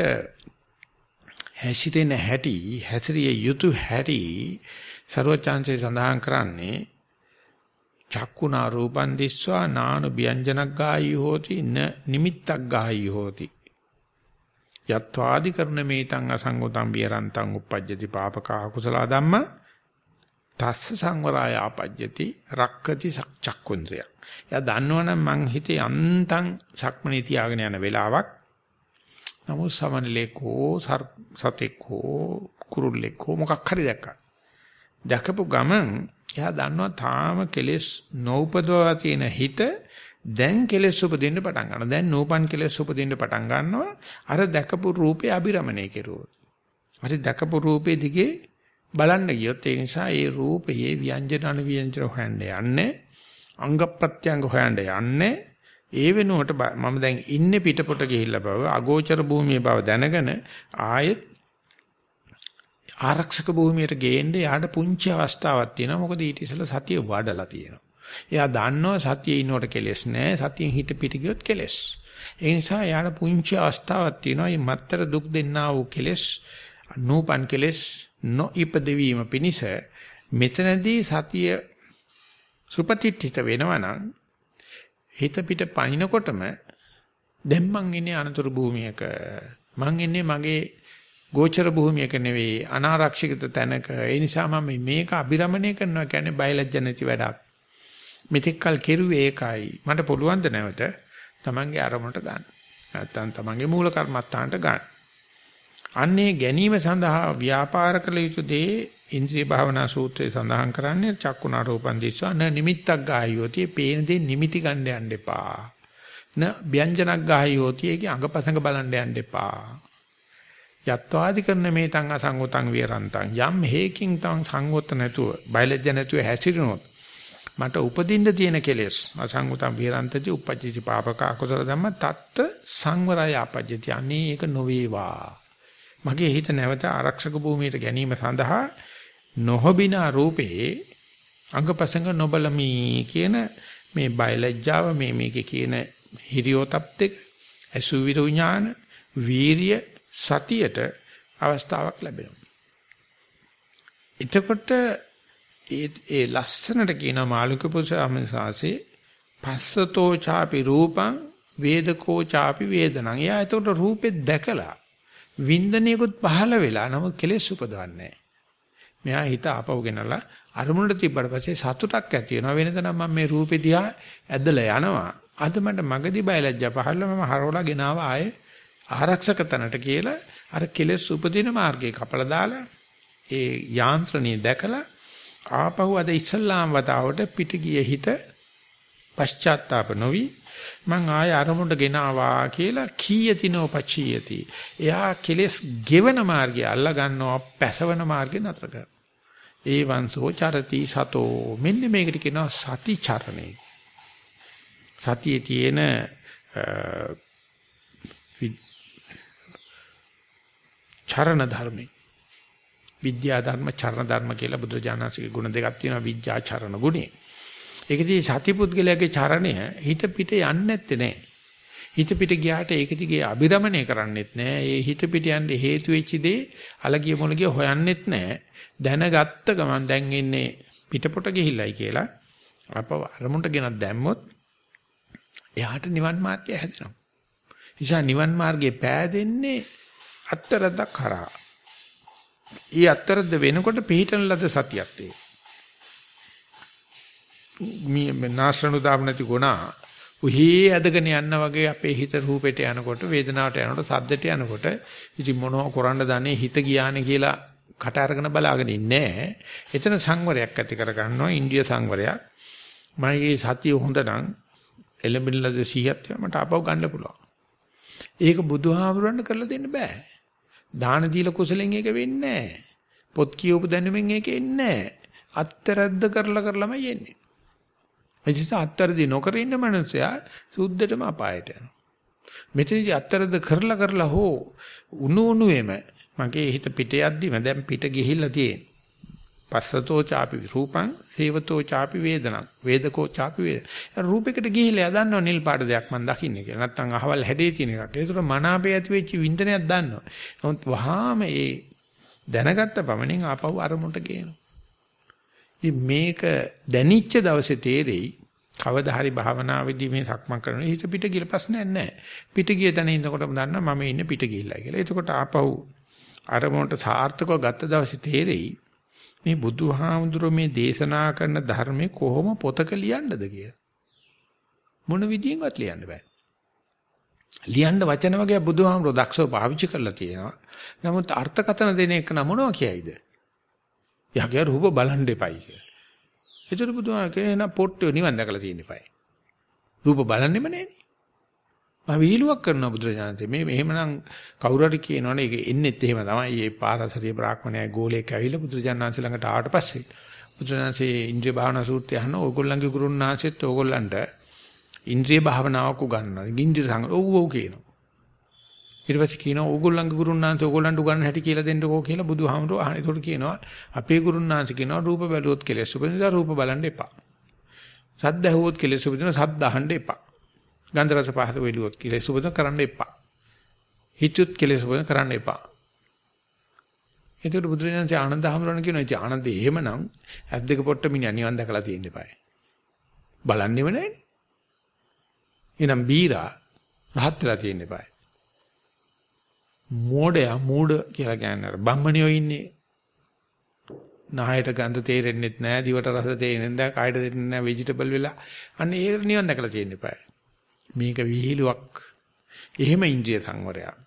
හැසිරෙන හැටි හැසිරිය යුතු හැටි ਸਰවචාන්සේ සඳහන් කරන්නේ චක්කුණා රූපන් දිස්වා නානු ව්‍යංජනක් ගායි හෝති න නිමිත්තක් ගායි හෝති යත්වාදි කරන මේතං අසංගතං විරන්තං uppajjati papaka kusala dhamma තස්ස සංවරාය ආපජ්ජති රක්කති චක්කුන්ද්‍රය. එයා දන්නවනම් මං හිතේ අන්තං සක්මනේ තියාගෙන යන වෙලාවක් නමුත් සමනලේකෝ සතෙක්කෝ කුරුල්ලෙක්කෝ මොකක් හරි දැක්කා. දැකපු ගමන් එයා දන්නවා තාම කෙලෙස් නොඋපදවා තියෙන හිත දැන් කෙලෙස් උපදින්න පටන් ගන්නවා. දැන් නූපන් කෙලෙස් උපදින්න පටන් ගන්නවා. අර දැකපු රූපේ අබිරමණය කෙරුවොත්. අර දැකපු රූපේ දිගේ බලන්න ගියොත් ඒ නිසා ඒ රූපයේ ව්‍යංජන අනුව්‍යංජන හොයන්න යන්නේ අංග ප්‍රත්‍යංග හොයන්න යන්නේ. ඒ වෙනුවට මම දැන් ඉන්නේ පිටපොට ගිහිල්ලා බව අගෝචර භූමියේ බව දැනගෙන ආයෙත් ආරක්ෂක භූමියට ගේන්න යාට පුංචි අවස්ථාවක් තියෙනවා. මොකද ඊට ඉස්සෙල්ලා සතිය වඩලා තියෙනවා. එයා දන්නවා සතියේ ඉන්නකොට කෙලස් නැහැ. සතියෙන් හිට පිට ගියොත් කෙලස්. ඒ නිසා යාට පුංචි අවස්ථාවක් තියෙනවා. මේ මත්තර දුක් දෙන්නා වූ කෙලස් නූපන් කෙලස් නොඉපදවීම පිණිස මෙතනදී සතිය සුපතිට්ඨිත වෙනවනම් හිත පිට පනිනකොටම දැන් මං ඉන්නේ අනතුරු භූමියක. මං ඉන්නේ මගේ ගෝචර භූමියක නෙවෙයි අනාරක්ෂිත තැනක. ඒ නිසා මම මේක අබිරමණය කරනවා කියන්නේ බයලජ්ජ නැති වැඩක්. මෙතෙක් කල් කෙරුවේ ඒකයි. මට පුළුවන් ද නැවත? තමන්ගේ අරමුණට ගන්න. නැත්තම් තමන්ගේ මූල කර්මත්තාන්ට ගන්න. අන්නේ ගැනීම සඳහා ව්‍යාපාර කළ යුතු දේ ඉන්ද්‍රිය භාවනා සූත්‍රයේ සඳහන් කරන්නේ චක්කුණා රූපන් දිස්වා. න නිමිත්තක් ගායෝති පේන දේ නිමිති ගන්න යන්න එපා. න ව්‍යංජනක් ගායෝති ඒකේ අඟපසඟ බලන්න යන්න එපා. යත්වාදි කරන මේ තං අසංගතං විරන්තං යම් හේකින් තං සංගත නැතුව බයලජ්ජ නැතුව හැසිරෙනොත් මට උපදින්න තියෙන කෙලෙස් අසංගතං විරන්තති උපජ්ජති පාපක අකුසල ධම්ම තත්ත සංවරය අපජ්ජති. අනේ ඒක නොවේවා. මගේ හිත නැවත ආරක්ෂක භූමියට ගැනීම සඳහා නොහොබිනා රූපේ අංගපසංග නොබලමි කියන මේ බයලජ්ජාව මේ මේකේ කියන හිරියෝතප්ත එක අසුවිරු ඥාන වීරිය සතියට අවස්ථාවක් ලැබෙනවා. එතකොට ඒ ඒ ලස්සනට කියන මාළුක පුසාමසාසේ පස්සතෝ ചാපි රූපං වේදකෝ ചാපි වේදනං. එයා එතකොට රූපෙත් දැකලා වින්දනයකුත් පහළ වෙලා නමුත් කෙලෙස් උපදවන්නේ. මෙයා හිත ආපහු ගෙනලා අරමුණට තිබ්බට පස්සේ සතුටක් ඇති වෙනවා. වෙනද නම් මම මේ රූපෙ දිහා ඇදලා යනවා. අද මට මගදී බයලජ්ජා පහළ මම හරවලා ගෙනාව ආයේ ආරක්ෂක තැනට කියලා අර කෙලෙස් උපදින මාර්ගේ කපලා දාලා ඒ යාන්ත්‍රණය දැකලා ආපහු අද ඉස්ලාම් වතාවට පිට ගිය හිත පශ්චාත්තාප නොවි මං ආය අරමුණට ගෙනාවා කියලා කීයතිනෝ පචීයති. එයා කෙලස් ගෙවන මාර්ගය අල්ලා ගන්නවා පැසවන මාර්ගය නතර කරනවා. ඒ වංශෝ චරති සතෝ මෙන්න මේකට කියනවා සති චරණේ. සතියේ තියෙන චරණ ධර්මේ විද්‍යා ධර්ම චරණ ධර්ම කියලා බුදුරජාණන්සේගේ ගුණ දෙකක් තියෙනවා විද්‍යා චරණ ගුණේ. ඒකදී සතිපුද්ගලයාගේ චරණය හිත පිට යන්නේ නැත්තේ නෑ. හිත පිට ගියාට ඒක දිගේ අබිරමණය කරන්නෙත් නෑ. ඒ හිත පිට යන්න හේතු වෙච්ච දේ අලගිය මොලගිය හොයන්නෙත් නෑ. දැනගත්ත ගමන් දැන් ඉන්නේ පිටපොට ගිහිල්ලයි කියලා අප අරමුණට ගෙනත් දැම්මොත් එයාට නිවන් මාර්ගය හැදෙනවා. නිසා නිවන් මාර්ගයේ පෑදෙන්නේ අත්තරද්දක් කරා. ඊ අත්තරද්ද වෙනකොට පිහිටන ලද සතියක් වේ. මේ නාස්රණු දාපු නැති ගුණා උහි ඇදගෙන යන්න වගේ අපේ හිත රූපෙට යනකොට වේදනාවට යනකොට සද්දට යනකොට ඉතින් මොනව කරන්න දන්නේ හිත ගියානේ කියලා කට අරගෙන බලාගෙන ඉන්නේ එතන සංවරයක් ඇති කර ගන්නවා ඉන්දිය සංවරයක්. මගේ සතිය හොඳ නම් එළඹිල්ලද සිහියත් මට අපව ගන්න පුළුවන්. ඒක බුදුහාමුදුරන්ට කරලා දෙන්න බෑ. දාන දීලා කුසලෙන් ඒක වෙන්නේ නැහැ. පොත් කියවපු දැනුමින් ඒක එන්නේ නැහැ. අත්තරද්ද කරලා කරලාමයි එන්නේ. ඒ නිසා අත්තරදී නොකර ඉන්න මනුස්සයා සුද්ධටම අපායට යනවා. මෙතනදී අත්තරද කරලා කරලා හෝ උණු උණුවේම මගේ හිත පිට යද්දිම දැන් පිට ගිහිල්ලා තියෙන. පස්සතෝ චාපි රූපං සේවතෝ චාපි වේදනං වේදකෝ චාපි වේද. රූපයකට ගිහිල්ලා දන්නව නිල් පාට දෙයක් මම දකින්නේ කියලා. නැත්තම් අහවල් හැඩේ තියෙන එකක්. ඒකට මනාපේ ඇති වෙච්ච වින්දනයක් දන්නවා. නමුත් වහාම ඒ දැනගත්ත පමණින් ආපහු අරමුණට ගේනවා. මේක දැනිච්ච දවසේ තේරෙයි කවදා හරි භාවනාවේදී මේ සක්මන් කරන හිත පිට ගිල ප්‍රශ්නයක් නැහැ. පිට ගිය තැන ඉඳකොටම දන්නා මම ඉන්නේ පිට ගිහිල්ලා කියලා. එතකොට ආපහු අරමුණට සාර්ථකව ගත්ත දවසේ තේරෙයි මේ බුදුහාමුදුරුවෝ මේ දේශනා කරන ධර්මේ කොහොම පොතක ලියන්නද කියලා. මොන විදියෙන්වත් ලියන්න බෑ. ලියන්න වචන වගේ බුදුහාමුදුරුවෝ දක්ෂව පාවිච්චි කරලා තියෙනවා. නමුත් අර්ථකථන දෙන එක නම මොනවා කියයිද? යගේ රූප බලන් දෙපයි කියලා. ඒතර බුදුහාම කියනවා පොට්ටෝ නිවන් දැකලා තියෙන්න එපයි. රූප බලන්නෙම නෑනේ. මම විහිළුවක් කරනවා බුදුරජාණන්තේ මේ මෙහෙමනම් කවුරු හරි කියනවනේ ඒක එන්නෙත් එහෙම තමයි. මේ පාරසරිය බ්‍රාහ්මණයා ගෝලයක් ඇවිල්ලා බුදුරජාණන්සේ ළඟට ආවට පස්සේ බුදුරජාණන්සේ ඉන්ද්‍රිය භාවනා සූත්‍රය අහන ඕගොල්ලන්ගේ ගුරුන්නාන්සෙත් ඕගොල්ලන්ට ඉන්ද්‍රිය භාවනාවක් උගන්වනවා. ඉන්ද්‍රිය සංග ඔව් ඔව් කියනවා. ඊට පස්සේ කියනවා ඕගොල්ලන්ගේ ගුරුන්නාන්සේ ඕගොල්ලන්ට උගන්වන්න හැටි කියලා දෙන්නකෝ කියලා බුදුහාමුදුරුවෝ අහන. ඒකට කියනවා අපේ ගුරුන්නාන්සේ කියනවා රූප බැලුවොත් කෙලෙස් උපදිනවා රූප බලන්න එපා. සද්ද ඇහුවොත් කෙලෙස් උපදිනවා සද්ද අහන්න එපා. ගන්ධ රස පහත වෙලුවොත් කෙලෙස් උපදිනවා කරන්න එපා. හිතුත් කෙලෙස් උපදිනවා කරන්න එපා. ඒකට බුදුරජාණන්සේ ආනන්ද හැමරණ කියනවා ඉතින් ආනන්ද එහෙමනම් ඇස් දෙක පොට්ට මිනිහා නිවන් දැකලා තියෙන්න එපායි. බලන්නෙම නැහැනේ. එනම් බීරා රහත් වෙලා තියෙන්න එපායි. මෝඩයා මූඩ කියලා කියන්නේ අර බම්මනියෝ ඉන්නේ. නහයට ගඳ තේරෙන්නෙත් නැහැ, දිවට රස තේරෙන්නේ නැහැ, කායට තේරෙන්නේ නැහැ, ভেජිටබල් වෙලා. අන්න ඒක නිවන් දැකලා තියෙන්න eBay. මේක විහිළුවක්. එහෙම ඉන්ද්‍රිය සංවරයක්.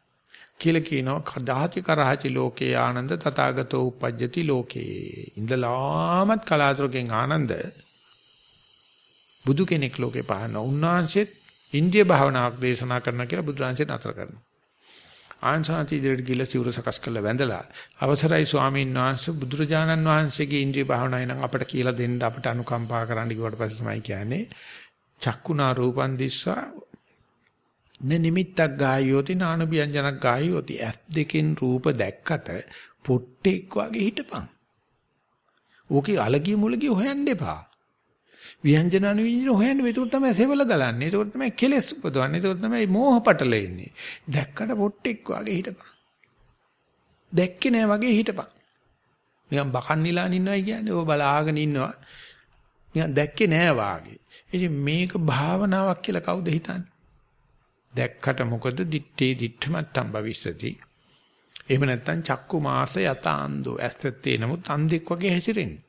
කියලා කියනවා කදාති කරහචි ලෝකේ ආනන්ද තථාගතෝ උපජ්ජති ලෝකේ. ඉඳලාමත් කලාතුරකින් ආනන්ද බුදු කෙනෙක් ලෝකේ පහන උන්වහන්සේත් ඉන්ද්‍රිය භාවනාවක් දේශනා කරනවා කියලා බුදුරජාණන්සේ නතර කරනවා. ආංශාන්ති ඉදිරියට ගිහිල්ලා සිවුර සකස් කරලා වැඳලා අවසරයි ස්වාමීන් වහන්සේ බුදුරජාණන් වහන්සේගේ ඉන්ද්‍රිය භාවනාවයි නම් අපට කියලා දෙන්න අපට අනුකම්පා කරන්න කිව්වට පස්සේ තමයි කියන්නේ චක්කුණා රූපන් දිස්සා න නිමිත්තක් ගායෝති නානුභ්‍යංජනක් ගායෝති ඇස් දෙකෙන් රූප දැක්කට පොට්ටෙක් වගේ හිටපන්. ඕකේ අලගිය මුලගිය හොයන්න එපා. ව්‍යංජන අනුවිඤ්ඤාණ හොයන්නේ ඒක තමයි සෙවල ගලන්නේ. ඒක තමයි කෙලස් උපදවන්නේ. ඒක තමයි මෝහ පටල එන්නේ. දැක්කට පොට්ටෙක් වගේ හිටපන්. දැක්කේ නෑ වගේ හිටපන්. නිකන් බකන් නිලාන ඉන්නවයි කියන්නේ. ඔය බලාගෙන ඉන්නවා. නිකන් දැක්කේ නෑ වාගේ. ඉතින් මේක භාවනාවක් කියලා කවුද හිතන්නේ? දැක්කට මොකද දිත්තේ දිත්තමත්තම් භවිස්සති. එහෙම නැත්නම් චක්කු මාස යතාන්දෝ ඇත්තත්තේ නමුත් අන්දෙක් වගේ හැසිරෙන්නේ.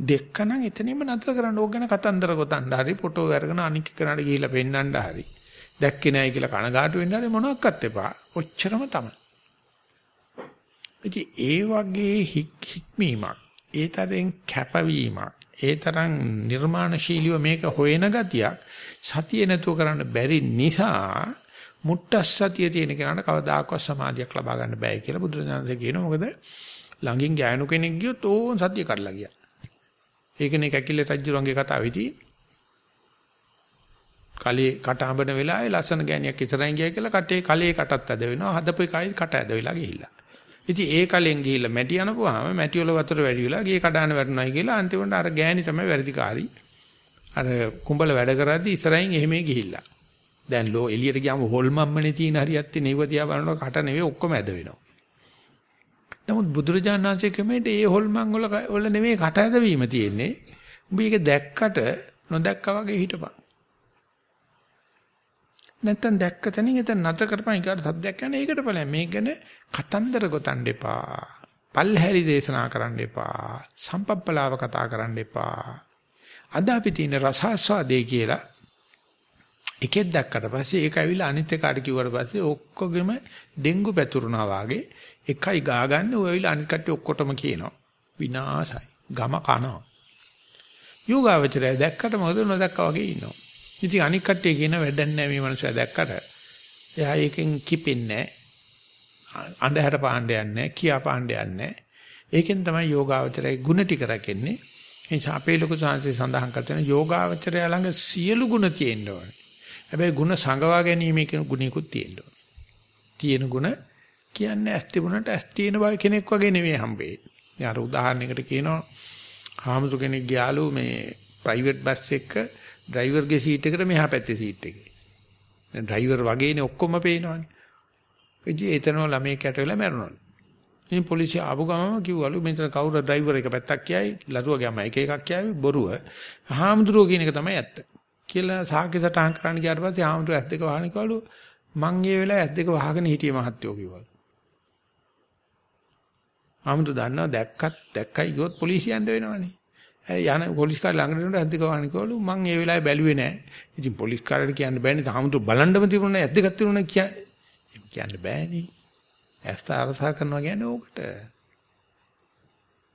දෙක්කනම් එතනින්ම නතර කරන්න ඕක ගැන කතන්දර ගොතන්න හරි ෆොටෝ අරගෙන අනික් කරාට ගිහිල්ලා පෙන්නන්න හරි. දැක්කේ නැහැ කියලා කනගාටු වෙන්න හරි මොනවත් එපා. ඔච්චරම තමයි. ඉතින් ඒ වගේ හික්මීමක්, ඒ තරෙන් කැපවීමක්, ඒ තරම් නිර්මාණශීලීව මේක හොයන ගතියක් සතිය නැතුව කරන්න බැරි නිසා මුට්ටස් සතිය තියෙන කෙනාට කවදාකවත් සමාධියක් ලබා ගන්න බෑ කියලා බුදුරජාණන්සේ කියනවා. මොකද ළඟින් ගෑනු කෙනෙක් ගියොත් ඕන් සතිය කඩලා ගියා. ඒකනේ කැකිල්ල රජුරන්ගේ කතාවේදී කලේ කට හඹන වෙලාවේ ලස්සන ගෑණියක් ඉස්සරහින් ගියා කියලා කටේ කලේ කටත් ඇද වෙනවා. හදපු එකයි කට ඇද වෙලා ගිහිල්ලා. ඉතින් ඒ කලෙන් ගිහිල්ලා මැටි අනපුවාම මැටි වල වතුර වැඩි වෙලා ගේ කඩාන වැටුණායි කියලා අන්තිමට අර ගෑණි තමයි වැඩිකාරී. අර කුඹල වැඩ කරද්දි ඉස්සරහින් එහෙමේ ගිහිල්ලා. දැන් ලෝ එළියට ගියාම හොල්මම්මනේ තියෙන හරියත් තියෙන ඒව දිහා බලනකොට කට නෙවෙයි ඔක්කොම ඇද වෙනවා. නමුත් බුදුරජාණන් වහන්සේ කමෙන්ට ඒ හොල්මන් වල වල නෙවෙයි කට ඇදවීම තියෙන්නේ. උඹ ඒක දැක්කට නොදැක්කා වගේ හිටපන්. නැත්තම් දැක්ක තැනින් එතන නැතර කරපන් ඊකට සද්දයක් යන ඒකට බලන්න මේක ගැන කතන්දර ගොතන්න එපා. පල්හැරි දේශනා කරන්න එපා. සම්පප්පලාව කතා කරන්න එපා. අද අපි තියෙන රසාස්වාදේ කියලා එකෙක් දැක්කට පස්සේ ඒක ඇවිල්ලා අනිත් එකාට කිව්වට පස්සේ ඔක්කොගෙම ඩෙන්ගු පැතුරුනා වාගේ එකයි ගාගන්නේ ඔය ඇවිල්ලා අනිත් කට්ටිය ඔක්කොටම කියනවා විනාසයි ගම කනවා යෝගාවචරය දැක්කට මොකද නොදැක්කා වගේ ඉන්නවා ඉතින් අනිත් කට්ටිය කියන වැඩක් නැහැ මේ මනුස්සයා දැක්කට එයා ඒකෙන් කිපෙන්නේ නැහැ අඳුරට පාණ්ඩයක් නැහැ කියා පාණ්ඩයක් නැහැ ඒකෙන් තමයි යෝගාවචරයේ ಗುಣ ටික රැකෙන්නේ එනිසා අපේ ලොකු සංසය සඳහන් කරන යෝගාවචරය ළඟ සියලු ಗುಣ තියෙන්න ඕනේ හැබැයි ಗುಣ සංගවා ගැනීමේ ගුණිකුත් තියෙනවා. තියෙන ಗುಣ කියන්නේ ඇස් තිබුණට ඇස් තියෙන බව කෙනෙක් වගේ නෙවෙයි හම්බෙන්නේ. යාර උදාහරණයකට කියනවා හාමුදුර කෙනෙක් ගියාලු මේ ප්‍රයිවට් බස් එක ඩ්‍රයිවර්ගේ සීට් එකට මෙහා පැත්තේ සීට් එකේ. දැන් ඩ්‍රයිවර් වගේනේ ඔක්කොම පේනවනේ. එජි එතනම ළමයි කැට වෙලා මැරුණා. ඉතින් පොලිසිය ආපු ගමම කිව්වලු මෙතන කවුරු ඩ්‍රයිවර් එක පැත්තක් කියයි ලතුව ගම එක එකක් කියයි බොරුව. හාමුදුරුවෝ කියන එක තමයි ඇත්ත. කියලා සාක්ෂි සටහන් කරන්න ගියාට පස්සේ ආමතු ඇස් දෙක වහන කිව්වලු මං ඒ වෙලාවේ ඇස් දෙක වහගෙන හිටියේ මහත්තයෝ කිව්වලු. ආමතු දන්නවා දැක්කත් දැක්කයි ගියොත් පොලිසියට වෙනවනේ. යන පොලිස් කාර්ය ළඟට යනකොට ඇස් දෙක වහන කිව්වලු මං ඒ වෙලාවේ බැලුවේ නෑ. ඉතින් පොලිස් කාර්යයට කියන්න බෑනේ. ආමතු බලන්නම තිබුණා ඇස් දෙකක් තිබුණා කියන්නේ. කියන්න බෑනේ. ඇස් තාරසා කරනවා කියන්නේ ඕකට.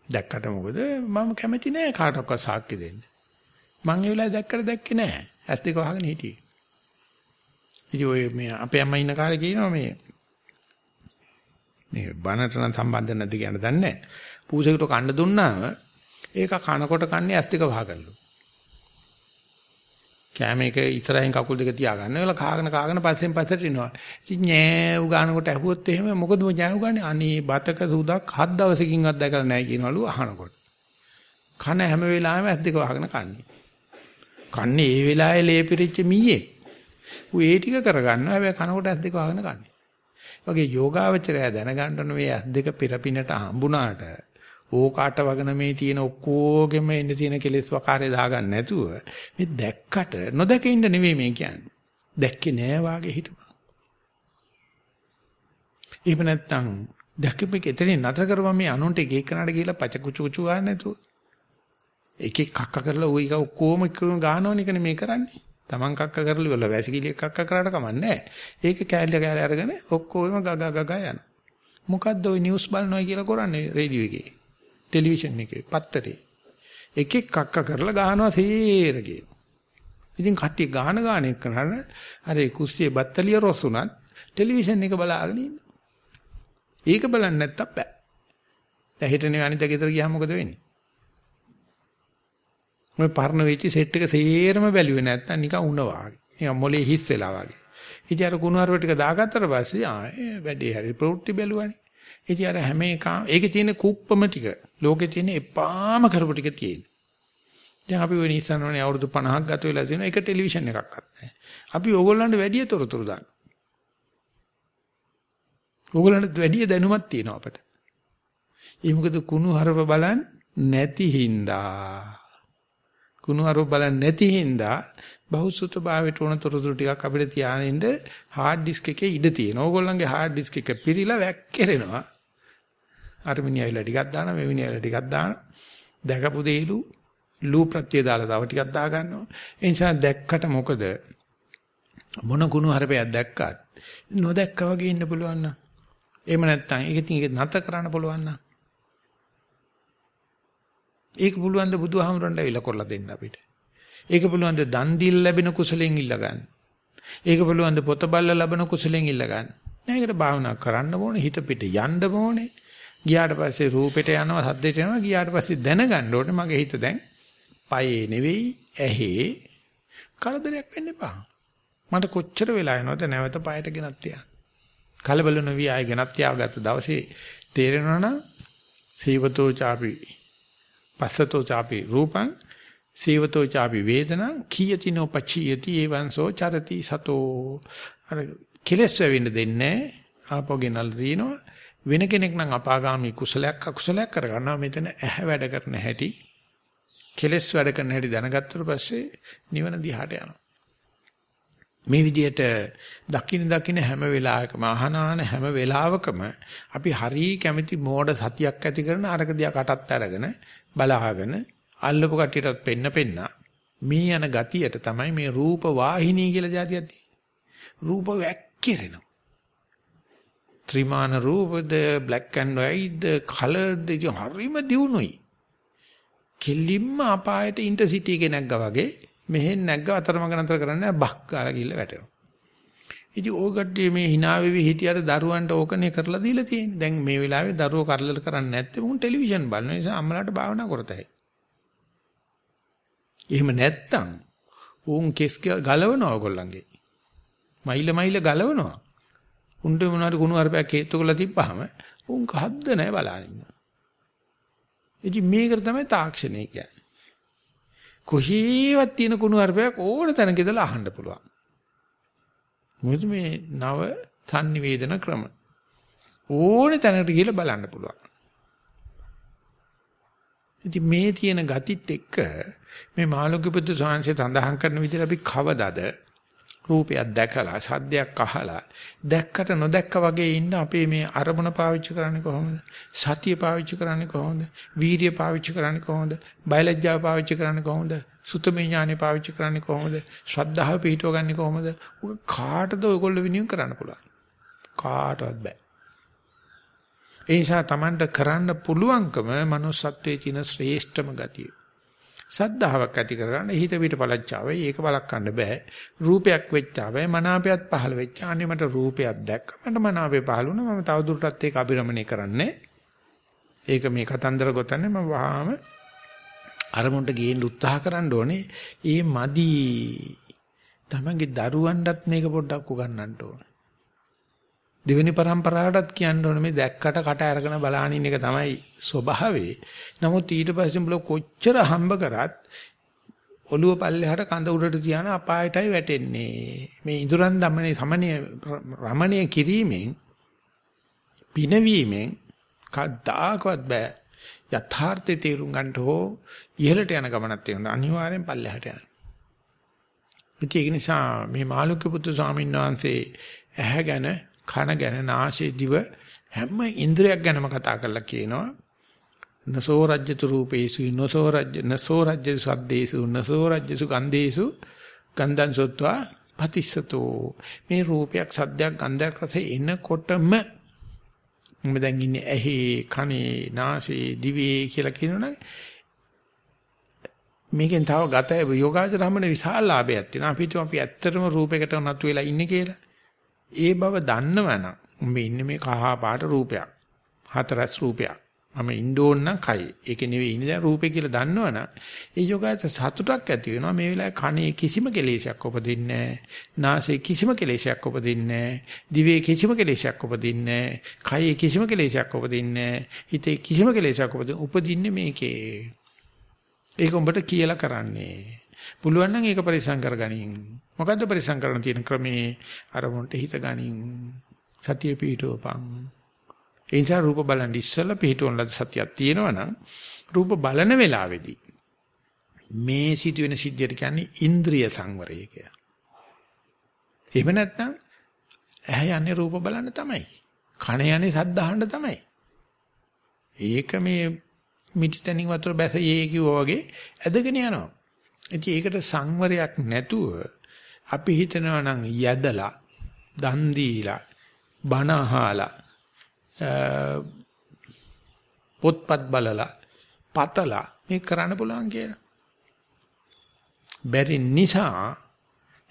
දැක්කට මොකද මම කැමති නෑ කාටවත් සාක්ෂි දෙන්න. මං ඒ වෙලාවේ දැක්කට දැක්කේ නැහැ. ඇස් දෙක වහගෙන හිටියේ. ඉතින් ඔය මේ අපේ අම්මා ඉන්න කාලේ කියනවා මේ මේ බනට නම් සම්බන්ධ නැද්ද කියන දන්නේ නැහැ. පූසෙකට කන්න දුන්නාම ඒක කනකොට කන්නේ ඇස් දෙක වහගන්නලු. කැමේක ඉස්සරහින් කකුල් දෙක තියාගන්න. ඒවල කාගෙන කාගෙන පස්සෙන් පස්සට එනවා. ඉතින් නෑ උගානකොට ඇහුවොත් එහෙම මොකද මම උගානේ අනේ බතක සුදක් හත් දවසකින්වත් දැකලා නැහැ කියනවලු අහනකොට. කන හැම වෙලාවෙම ඇස් දෙක වහගෙන කන්නේ. කන්නේ ඒ වෙලාවේ ලේ පිරිච්ච මීයේ. ඌ ඒ ටික කරගන්නවා. හැබැයි කනකොට ඇස් දෙක වහගෙන කන්නේ. වගේ යෝගාවචරය දැනගන්න ඕන මේ ඇස් දෙක පිරපිනට හම්බුණාට ඕකාට වගන මේ තියෙන ඔක්කොගෙම එන්න තියෙන කෙලෙස් වකාරය දාගන්න නැතුව මේ දැක්කට නොදැක ඉන්න නෙවෙයි මේ කියන්නේ. දැක්කේ නෑ වාගේ හිටපන්. එහෙම නැත්නම් දැක්කපෙක එතනින් නතර කරපුවා මේ අනුන්ට එක එකනට ගිහිල්ලා පච කුචු කුචු ගන්න නැතුව එකෙක් කක්ක කරලා ওই එක ඔක්කොම එකම ගහනවනේ මේ කරන්නේ. Taman කක්ක කරලා ඉවරලා වැසිකිලි කක්ක කරාට කමන්නේ ඒක කෑල්ල කෑල්ල අරගෙන ඔක්කොම ගග ගග යනවා. මොකද්ද ওই නිවුස් බලනවා කියලා කරන්නේ රේඩියෝ එකේ. ටෙලිවිෂන් එකේ, පත්තරේ. එකෙක් කක්ක කරලා ගහනවා සේරගේ. ඉතින් කට්ටිය ගාන ගාන එක කරන අර කුස්සියේ බත්තලිය රොසුණත් ටෙලිවිෂන් එක බලාගෙන ඉන්න. ඒක බලන්න නැත්තම් බෑ. දැන් හිටනේ අනිත් ගෙදර ගියාම මොකද වෙන්නේ? ඔය පරණ වෙච්ච සෙට් එක සේරම බැලුවේ නැත්තම් නිකන් උණ වාගේ. නිකන් මොලේ හිස් වෙලා වාගේ. ඉතින් අර කුණුහරුව ටික දාගත්තට පස්සේ ආයේ වැඩේ හරි ප්‍රවෘත්ති බැලුවානේ. ඉතින් අර හැම එකම ඒකේ තියෙන කුප්පම ටික ලෝකේ තියෙන එපාම කරපු ටික තියෙන. දැන් අපි ඔය නිසන්වනේ අවුරුදු 50ක් ගත වෙලා තියෙනවා ඒක ටෙලිවිෂන් එකක්වත් නැහැ. අපි ඕගොල්ලන්ට වැඩි තොරතුරු දාන්න. ඕගොල්ලන්ට වැඩි දැනුමක් තියෙනවා අපට. ඒ මොකද කුණු හරප බලන් නැති හින්දා. කුණු හරප බලන් නැති හින්දා බහුසුත භාවයට උන තොරතුරු ටිකක් අපිට තියාගෙන හાર્ඩ් ඩිස්ක් එකේ ඉඩ තියෙනවා. ඕගොල්ලන්ගේ හાર્ඩ් ඩිස්ක් එක පිරීලා වැක්කිරෙනවා. අර මිනිහයිලා ටිකක් දානවා මේ මිනිහයිලා ටිකක් දානවා. දැකපු දේලු ලූ ප්‍රත්‍ය දාලා තව ටිකක් දා ගන්නවා. ඒ නිසා දැක්කට මොකද මොන කුණු හරපයක් දැක්කත් නොදැක්කා වගේ ඉන්න පුළුවන් නම් එහෙම නැත්නම් ඒක ඉතින් ඒක නැත කරන්න පුළුවන් නම් ඒක පුළුවන් ද බුදුහාමුදුරන්ට ඇවිල්ලා කරලා දෙන්න අපිට. ඒක පුළුවන් ද දන් දීලා ලැබෙන කුසලයෙන් ඉල්ල ගන්න. ඒක පුළුවන් ද පොත බල්ලා ලැබෙන කුසලයෙන් ඉල්ල ගන්න. නෑ ඒකට භාවනා කරන්න ඕනේ හිත පිට යන්න ඕනේ. ගියාට පස්සේ රූපෙට යනවා සද්දෙට යනවා ගියාට පස්සේ දැනගන්න ඕනේ මගේ හිත දැන් පයේ නෙවෙයි ඇහි කලදරයක් වෙන්න එපා. මට කොච්චර වෙලා යනවද නැවත පයට ගෙනත් තියන්න. කලබල නොවි ආයෙ ගෙනත් තියාගත්ත දවසේ තේරෙනවා නම් සීවතෝ ചാපි පස්සතෝ ചാපි රූපං සීවතෝ ചാපි වේදනං කීයතිනෝ පචියති එවංසෝ චරති සතෝ. අර කෙලස් වෙන්න දෙන්නේ ආපෝ ගෙනල් දිනවා වෙන කෙනෙක් නම් අපාගාමි කුසලයක් අකුසලයක් කරගන්නවා. මෙතන ඇහැ වැඩ කරන හැටි කෙලස් වැඩ කරන හැටි දැනගත්තට පස්සේ නිවන දිහාට යනවා. මේ විදිහට දකින්න දකින්න හැම වෙලාවකම අහනාන හැම වෙලාවකම අපි හරි කැමැති මෝඩ සතියක් ඇති කරන අරක දිහා කටත් අරගෙන බලාගෙන අල්ලපු කට්ටියටත් පෙන්න පෙන්න මේ යන ගතියට තමයි මේ රූප වාහිනී කියලා જાතියක් තියෙන්නේ. රූප වැක්කිරෙනවා. ත්‍රිමාන රූපද black and white the colored හරිම දියුණුයි. කෙලින්ම අපායට ඉන්ටර්සිටි එකේ නැග්ගා වගේ මෙහෙන් නැග්ග අතරමඟ නතර කරන්නේ බක් ගාලා ගිල්ල වැටෙනවා. ඉතින් ඕ කට්ටිය මේ hina වෙවි හිටියට දරුවන්ට ඕකනේ කරලා දීලා තියෙන්නේ. දැන් මේ වෙලාවේ දරුවෝ කරලල කරන්නේ නැත්නම් උන් ටෙලිවිෂන් බලන නිසා අම්මලාට භාවනා කරතයි. එහෙම නැත්තම් උන් කෙස් ගලවනවා ඔයගොල්ලන්ගේ. මයිල මයිල ගලවනවා. උන්ට මොනවාරි කුණු අරපයක් හේතු කරලා තිබ්බහම උන් කහද්ද නැහැ බලන්න. ඉතින් මේකට තමයි තාක්ෂණය කියන්නේ. කොහේවත් තියෙන කුණු අරපයක් ඕන තැනක ඉඳලා අහන්න පුළුවන්. මොකද මේ නව sannivedana ක්‍රම. ඕනේ තැනකට ගිහලා බලන්න පුළුවන්. ඉතින් මේ තියෙන ගතිත් එක්ක මේ මාළුක්‍ය බුදු සාංශය සඳහන් කරන විදිහට අපි කවදද රූපයක් දැකලා සද්දයක් අහලා දැක්කට නොදැක්ක වගේ ඉන්න අපේ මේ අරමුණ පාවිච්චි කරන්නේ කොහොමද? සතිය පාවිච්චි කරන්නේ කොහොමද? වීර්ය පාවිච්චි කරන්නේ කොහොමද? බයලජ්ජාව පාවිච්චි කරන්නේ කොහොමද? සුතමේ ඥානෙ පාවිච්චි කරන්නේ කොහොමද? ශ්‍රද්ධාව පිහිටව ගන්නේ කොහොමද? කාටද ඔයගොල්ලෝ විනියම් කරන්න පුළුවන්? කාටවත් බෑ. ඒ නිසා Tamanට කරන්න පුළුවන්කම manussත්වයේ තියෙන ශ්‍රේෂ්ඨම ගතිය. සද්ධාාවක් ඇති කරගන්න හිත පිට පළච්චාවයි ඒක බලක්වන්න බෑ. රූපයක් වෙච්චාවයි මනාපයත් පහළ වෙච්ච අනේ මට රූපයක් දැක්ක. මට මනාපය පහළ වුණා. මම තවදුරටත් ඒක අභිරමණය කරන්නේ. ඒක මේ කතන්දර ගොතන්නේ මම වහාම අරමුණට ගේන්න උත්සාහ කරන්න ඕනේ. ඒ මදි. තමන්ගේ දරුවන්ටත් මේක පොඩ්ඩක් උගන්වන්න ඕනේ. දෙවෙනි પરම්පරාවටත් කියන්න ඕනේ මේ දැක්කට කට අරගෙන බලානින් එක තමයි ස්වභාවේ. නමුත් ඊට පස්සේ උඹල කොච්චර හම්බ කරත් ඔළුව පල්ලෙහාට කඳ උඩට තියාන අපායටයි වැටෙන්නේ. මේ ඉඳුරන් දමනේ සමණය රමණීය කිරීමෙන් පිනවීමෙන් කද්දාකවත් බෑ. යථාර්ථය තේරුම් ගන්නට හෝ ඉහළට යන ගමනක් තියෙනවා. අනිවාර්යෙන් පල්ලෙහාට යනවා. ඒක නිසා මේ මාළුක්‍ය පුත්තු ස්වාමීන් වහන්සේ ඇහැ ගැන කන ගැන නාසය දිව හැම ඉන්ද්‍රියක් ගැනම කතා කරලා කියනවා. නසෝ රජ්‍යතු රූපේසු නසෝ රජ්‍ය නසෝ රජ්‍ය සද්දේසු නසෝ රජ්‍යසු ගන්ධේසු ගන්ධං සොත්වා පතිස්සතෝ. මේ රූපයක් සද්දයක් ගන්ධයක් රසය එනකොටම මම දැන් ඉන්නේ ඇහි කනේ නාසයේ දිවේ කියලා කියනවනේ මේකෙන් තව ගත යෝගාචර හැමනේ විශාල ලාභයක් තියෙනවා. අපිට අපි ඇත්තටම රූපයකට නතු වෙලා ඉන්නේ කියලා. ඒ බව දන්නවනම් මේ ඉන්නේ මේ කහ පාට රූපයක්. හතරස් රූපයක්. මම ඉන්න ඕන නම් කයි. ඒක නෙවෙයි ඉන්නේ දැන් රූපේ කියලා දන්නවනම් ඒ යෝගාචර සතුටක් ඇති වෙනවා. මේ වෙලාවේ කනේ කිසිම කෙලෙසයක් උපදින්නේ නැහැ. නාසයේ කිසිම කෙලෙසයක් උපදින්නේ නැහැ. දිවේ කිසිම කෙලෙසයක් උපදින්නේ නැහැ. කයේ කිසිම කෙලෙසයක් උපදින්නේ නැහැ. හිතේ කිසිම කෙලෙසයක් උපදින්නේ මේකේ. ඒක උඹට කියලා කරන්නේ. පුළුවන් නම් ඒක පරිසම් කරගනින්. මොකද්ද පරිසම් කරන්න තියෙන ක්‍රමේ? අරමුණට හිත ගනින්. සතිය පිහිටවපන්. ඒ නිසා රූප බලන් ඉස්සෙල්ලා පිටුවන ලද සතියක් තියෙනවා නම් රූප බලන වෙලාවේදී මේ සිදුවෙන සිද්ධියට කියන්නේ ඉන්ද්‍රිය සංවරය කියලා. එහෙම නැත්නම් ඇහැ යන්නේ රූප බලන්න තමයි. කන යන්නේ සද්ද අහන්න තමයි. ඒක මේ මිටිතනින් වතුර බැසයේ කිව්වා වගේ ඇදගෙන යනවා. ඉතින් ඒකට සංවරයක් නැතුව අපි හිතනවා නම් යදලා දන් දීලා බණ අහලා පොත්පත් බලලා පතලා මේක කරන්න පුළුවන් කියලා. බැරි නිසා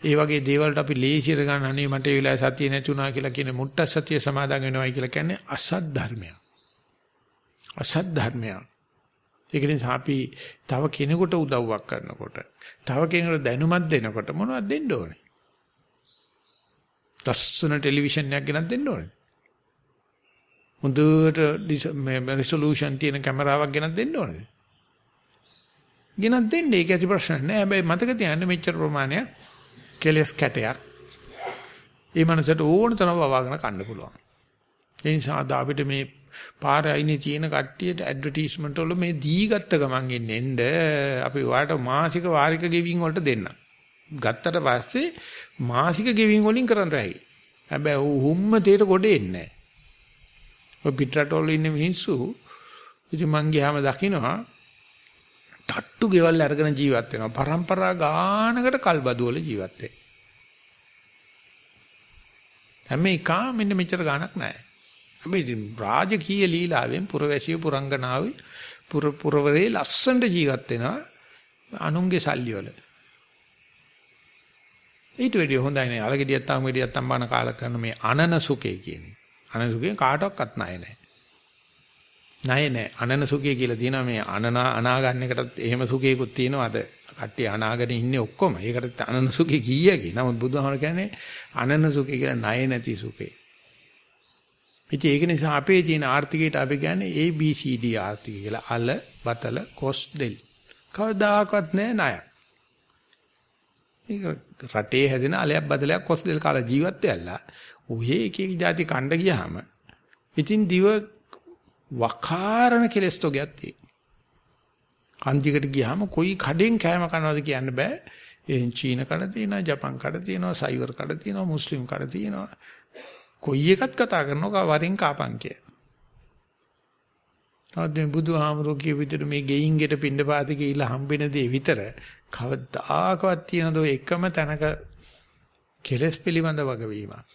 ඒ වගේ දේවල්ට අපි ලේසියට ගන්න අනේ මට ඒ වෙලාවේ සතිය නැතුණා කියලා කියන මුට්ට සතිය සමාදන් වෙනවයි කියලා කියන්නේ අසත් ධර්මයක්. අසත් ධර්මයක්. ඒක නිසා අපි තව කෙනෙකුට උදව්වක් කරනකොට, තව කෙනෙකුට දැනුමක් දෙනකොට මොනවද දෙන්න ඕනේ? ලස්සන ටෙලිවිෂන් එකක් ගෙනත් දෙන්න ඕනේ. හොඳට රිසොලූෂන් තියෙන කැමරාවක් ගෙනත් දෙන්න ඕනේ. ගෙනත් දෙන්න ඒක ඇති ප්‍රශ්න නෑ. හැබැයි මතක තියාගන්න මෙච්චර ප්‍රමාණයක් කෙලස් කැටයක් ඒ මනසට ඕන තරම් වවාගෙන කන්න පුළුවන්. ඒ නිසා අද අපිට මේ පාර අයිනේ තියෙන කට්ටියට ඇඩ්වර්ටයිස්මන්ට් වල මේ දීගත්ත ගමන් එන්න අපි ඔයාලට මාසික වාරික ගෙවින් වලට දෙන්න. ගත්තට පස්සේ මාසික ගෙවින් වලින් කරන්න රැයි. හැබැයි හුම්ම දෙයට කොට එන්නේ නැහැ. ඔය පිටරටවල ඉන්න මිනිස්සු ඉතින් මං ගියාම දකින්නවා තට්ටු ගෙවල් අරගෙන ජීවත් වෙනවා. પરම්පරා ගානකට කල්බදු වල ජීවත් වෙයි. හැම එකම මෙන්න මෙච්චර ගාණක් නැහැ. හැබැයි ඉතින් රාජකීය ලීලාවෙන් පුරවැසිය පුරංගනාවේ පුර පුරවරේ ලස්සනට ජීවත් වෙනවා. අනුන්ගේ සල්ලි වල. ඊට වැඩිය හොඳයි නේ අලගෙඩියක් තාම ගෙඩියක් තම්බාන කාල කරන මේ අනන සුඛේ කියන්නේ. අනන සුඛේ කාටවත් ණය නැහැ. ණය නැහැ. අනන සුඛය කියලා තියෙනවා මේ අනනා අනා ගන්න එකටත් එහෙම සුඛයකුත් තියෙනවා අද. කට්ටිය අනාගෙන ඉන්නේ ඔක්කොම. ඒකට අනන සුඛය කීයකි. නමුත් බුදුහාමර කියන්නේ අනන සුඛය කියලා ණය නැති සුඛේ. ඉතින් ඒක නිසා අපේ තියෙන ආර්ථිකයට අපි කියන්නේ ABCD ආර්ථිකය කියලා. අල, බතල, කොස්, දෙල්. කවදාකවත් නැහැ ණයක්. ඒක රටේ හැදෙන අලයක් බදලයක් කොස් දෙල් කාලා ජීවත් වෙලා ඔය එක එක જાති කණ්ඩ ගියාම ඉතින් දිව වකාරණ කෙලස් තෝගයක් තියෙනවා. අන්තිකට ගියාම කොයි කඩෙන් කෑම කනවද කියන්න බෑ. එහෙන් චීන කඩ තියෙනවා, ජපන් කඩ තියෙනවා, සයිවර් කඩ තියෙනවා, මුස්ලිම් කඩ තියෙනවා. කොයි එකත් කතා කරනවා වරින් කාපන් කිය. ආදී බුදුහාමුදුරුවෝ කිය විදිහට මේ ගෙයින් ගෙට පින්නපාති කියලා හම්බෙන දේ විතර කවදාකවත් තියනද එකම තැනක කෙලස් පිළිබඳ වගවීමක්.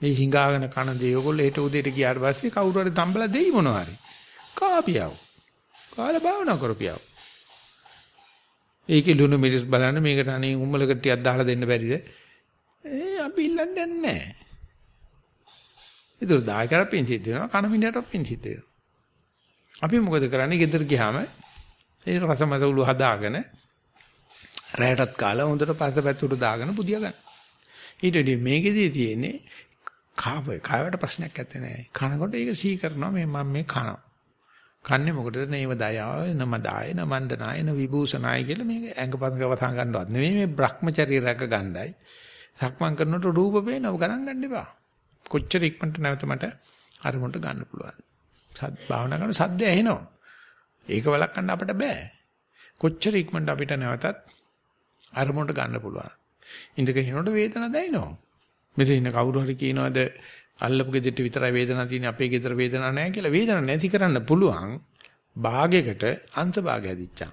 මේ හිඟාගෙන කන දේ ඔයගොල්ලෝ හෙට උදේට ගියාට පස්සේ කවුරු හරි තම්බලා දෙයි මොනවා හරි. කාපියව. කාලා භාවනා කරපියව. ඒකේ ලුණු මිරිස් බලන්න මේකට අනේ උම්මලකට ටිකක් දාලා දෙන්න බැරිද? ඒ අපි ඉල්ලන්නේ නැහැ. ඒක දායකර පින්සිත් දෙනවා කන මිනිහට පින්සිත් දෙනවා. අපි මොකද කරන්නේ? ගෙදර ගියාම ඒ රසමස උළු හදාගෙන රැයටත් කාලා හොඳට පස්ස පැතුරු දාගෙන පුදිය ගන්න. ඊට වඩා මේකෙදී තියෙන්නේ කාව කාවට ප්‍රශ්නයක් නැත්තේ නෑ. කනකොට ඒක සී කරනවා මේ මම මේ කනවා. කන්නේ මොකටද නේව දයාව නම දාය නමණ්ඩනාය න විභූෂනාය කියලා මේක ඇඟපතක වතහන් ගන්නවත් නෙමෙයි මේ Brahmacharya රැක ගන්නයි. සක්මන් කරනකොට රූප පේනව ගණන් ගන්න එපා. කොච්චර ඉක්මනට නැවත මට අරමුණට ගන්න පුළුවන්. සත් භාවනා කරන සද්ද ඇහෙනවා. ඒක වළක්වන්න අපිට බෑ. කොච්චර ඉක්මනට අපිට නැවතත් අරමුණට ගන්න පුළුවන්. ඉඳගෙන ඉනකොට වේදනාවක් දැනෙනවා. මෙතන ඉන්න කවුරු හරි කියනවාද අල්ලපු ගෙදරට විතරයි වේදනාවක් තියෙන්නේ අපේ ගෙදර වේදනාවක් නැහැ කියලා වේදනාවක් නැති කරන්න පුළුවන් භාගයකට අන්ත භාගය ඇදිච්චා.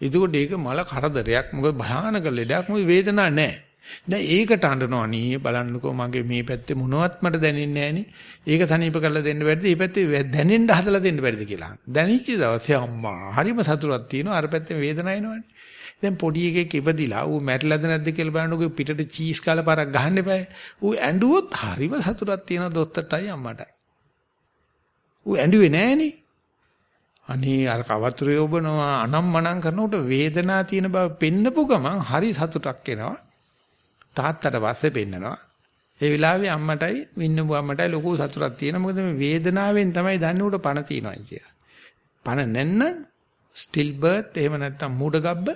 එතකොට ඒක මල කරදරයක් මොකද භයානක ලෙඩක් මොකද වේදනාවක් නැහැ. දැන් ඒකට අඬනවා නී බලන්නකෝ මගේ මේ පැත්තේ මොනවත් මට දැනෙන්නේ නැහෙනි. ඒක සනීප කරලා දෙන්න බැරිද? මේ පැත්තේ දැනෙන්න හදලා දෙන්න බැරිද කියලා. දැනෙච්ච දවසේ අම්මා හරිම සතුටක් තියෙනවා. අර පැත්තේ වේදනාවක් එනවනේ. දැන් පොඩි එකෙක් ඉපදිලා ඌ මැරිලාද නැද්ද කියලා බලනකොට පිටට චීස් කාලා පාරක් ගහන්න එපා. ඌ ඇඬුවොත් හරිම සතුටක් තියෙන දොස්තරටයි අම්මටයි. ඌ ඇඬුවේ නෑනේ. අනේ අර කවතුරේ ඔබනවා අනම්මනම් කරනකොට වේදනාව තියෙන බව පෙන්නපු ගමන් හරි සතුටක් එනවා. තාත්තට පස්සේ පෙන්නනවා. ඒ වෙලාවේ අම්මටයි වින්නපු අම්මටයි ලොකු සතුටක් තියෙනවා. මොකද මේ වේදනාවෙන් තමයි දන්නේ උට පණ තියනවා කියලා. පණ නැන්න ස්ටිල් බර්ත් එහෙම නැත්නම් මූඩ ගබ්බ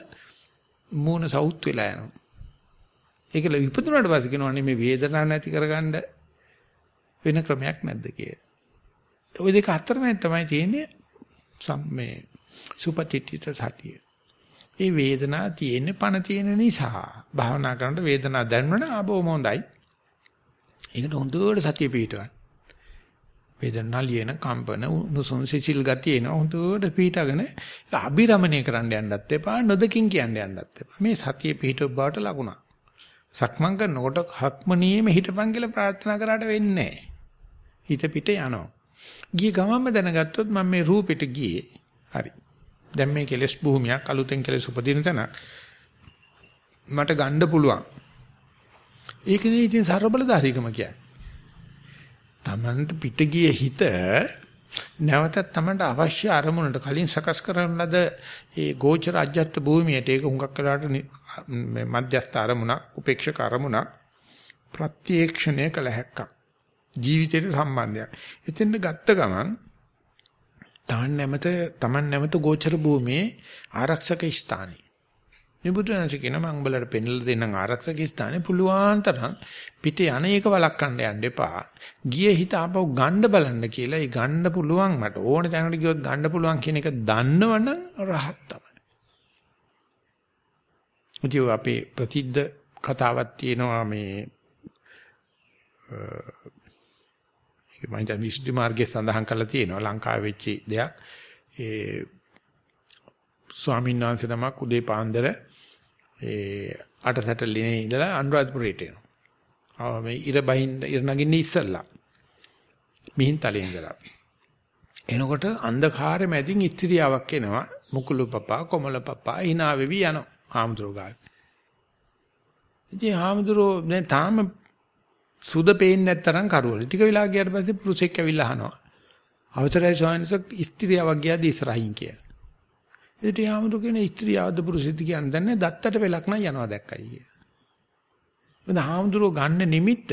මූණ සවුත් වෙලා යනවා. ඒකල විපදුනට පස්සේ කියනවනේ මේ වේදනාව නැති කරගන්න වෙන ක්‍රමයක් නැද්ද කියලා. ওই දෙක අතරමැද තමයි තියෙන්නේ මේ සුපතිත්‍ිත සතිය. ඒ වේදනාව තියෙන්නේ පණ තියෙන නිසා. භාවනා කරනකොට වේදනාව දැනුණා ආබෝම හොඳයි. ඒකට හොඳට සතිය පිටවන්න. වේදනා ලියන කම්පන උණුසුම් සිසිල් ගතිය එන හොඳට පිටගෙන අභිරමණය කරන්න යන්නත් එපා නොදකින් කියන්න යන්නත් එපා. මේ සතිය පිටව බවට ලකුණක්. සක්මන් කරනකොට හක්මනීයම හිටපන් කියලා ප්‍රාර්ථනා කරාට වෙන්නේ හිත පිට යනවා. ගිය ගමන්ම දැනගත්තොත් මම මේ රූපෙට ගියේ. හරි. දැන් මේ කෙලස් භූමියක් අලුතෙන් කෙලස් උපදින තැනක්. මට ගන්න පුළුවන්. ඒකනේ ඉතින් ਸਰබලධාරීකම කියන්නේ. Tamanට පිට ගිය හිත නැවතත් Tamanට අවශ්‍ය අරමුණට කලින් සකස් කරන ලද ඒ ගෝචර අජ්‍යත්ත භූමියට ඒක හුඟක් කරාට මධ්‍යස්ථ අරමුණක් උපේක්ෂක අරමුණක් ප්‍රත්‍යක්ෂණය කළ හැක්කක් ජීවිතයට සම්බන්ධයක්. එතෙන්ද ගත්ත ගමන් තමන් නැමත තමන් නැමත ගෝචර භූමියේ ආරක්ෂක ස්ථානයි. මේ බුදුරජාණන් කියන මම උඹලට පෙන්වලා දෙන්නම් ආරක්ෂක ස්ථානේ පුළුවන් තරම් පිට යන එක වළක්වන්න යන්න එපා. ගියේ හිත ආපහු ගන්න බලන්න කියලා. ඒ ගන්න පුළුවන් මට ඕන තැනකට ගියොත් ගන්න පුළුවන් කියන එක දන්නවනම් රහත් තමයි. මුතිය අපේ ප්‍රතිද්ද කතාවක් තියෙනවා මේ ඒ මම දැන් විසුද්ධි මාර්ගයේ සඳහන් කරලා තියෙනවා ලංකාවේ වෙච්ච දෙයක්. ඒ ස්වාමීන් වහන්සේ නමක් උදේ පාන්දර ඒ අටසැටලිනේ ඉඳලා අනුරාධපුරයට එනවා. ආ මේ ඉර බහින්න ඉර නගින්න ඉස්සල්ලා. මිහින්තලේ ඉඳලා. එනකොට අන්ධකාරෙ මැදින් ස්ත්‍රියාවක් එනවා. මුකුළු පපා කොමල පපා hina වෙවි යනවා. හාමුදුරුවෝ ගාව. ඉතින් හාමුදුරුවෝ දැන් තාම සුද පේන්නේ නැත්තරම් කරවල. ටික වෙලා ගියාට පස්සේ පුරුෂෙක් ඇවිල්ලා අහනවා. අවසරයි ස්වාමීන් වහන්සේ ස්ත්‍රියාවක් ගියාද ඉස්සරහින් කියලා. ඒට යාමතු කියන ස්ත්‍රී ආද පුරුෂිත කියන්නේ දැන් දත්තට වෙලක් නම් යනවා දැක්කයි කිය. මොකද හාමුදුරුව ගන්න නිමිත්ත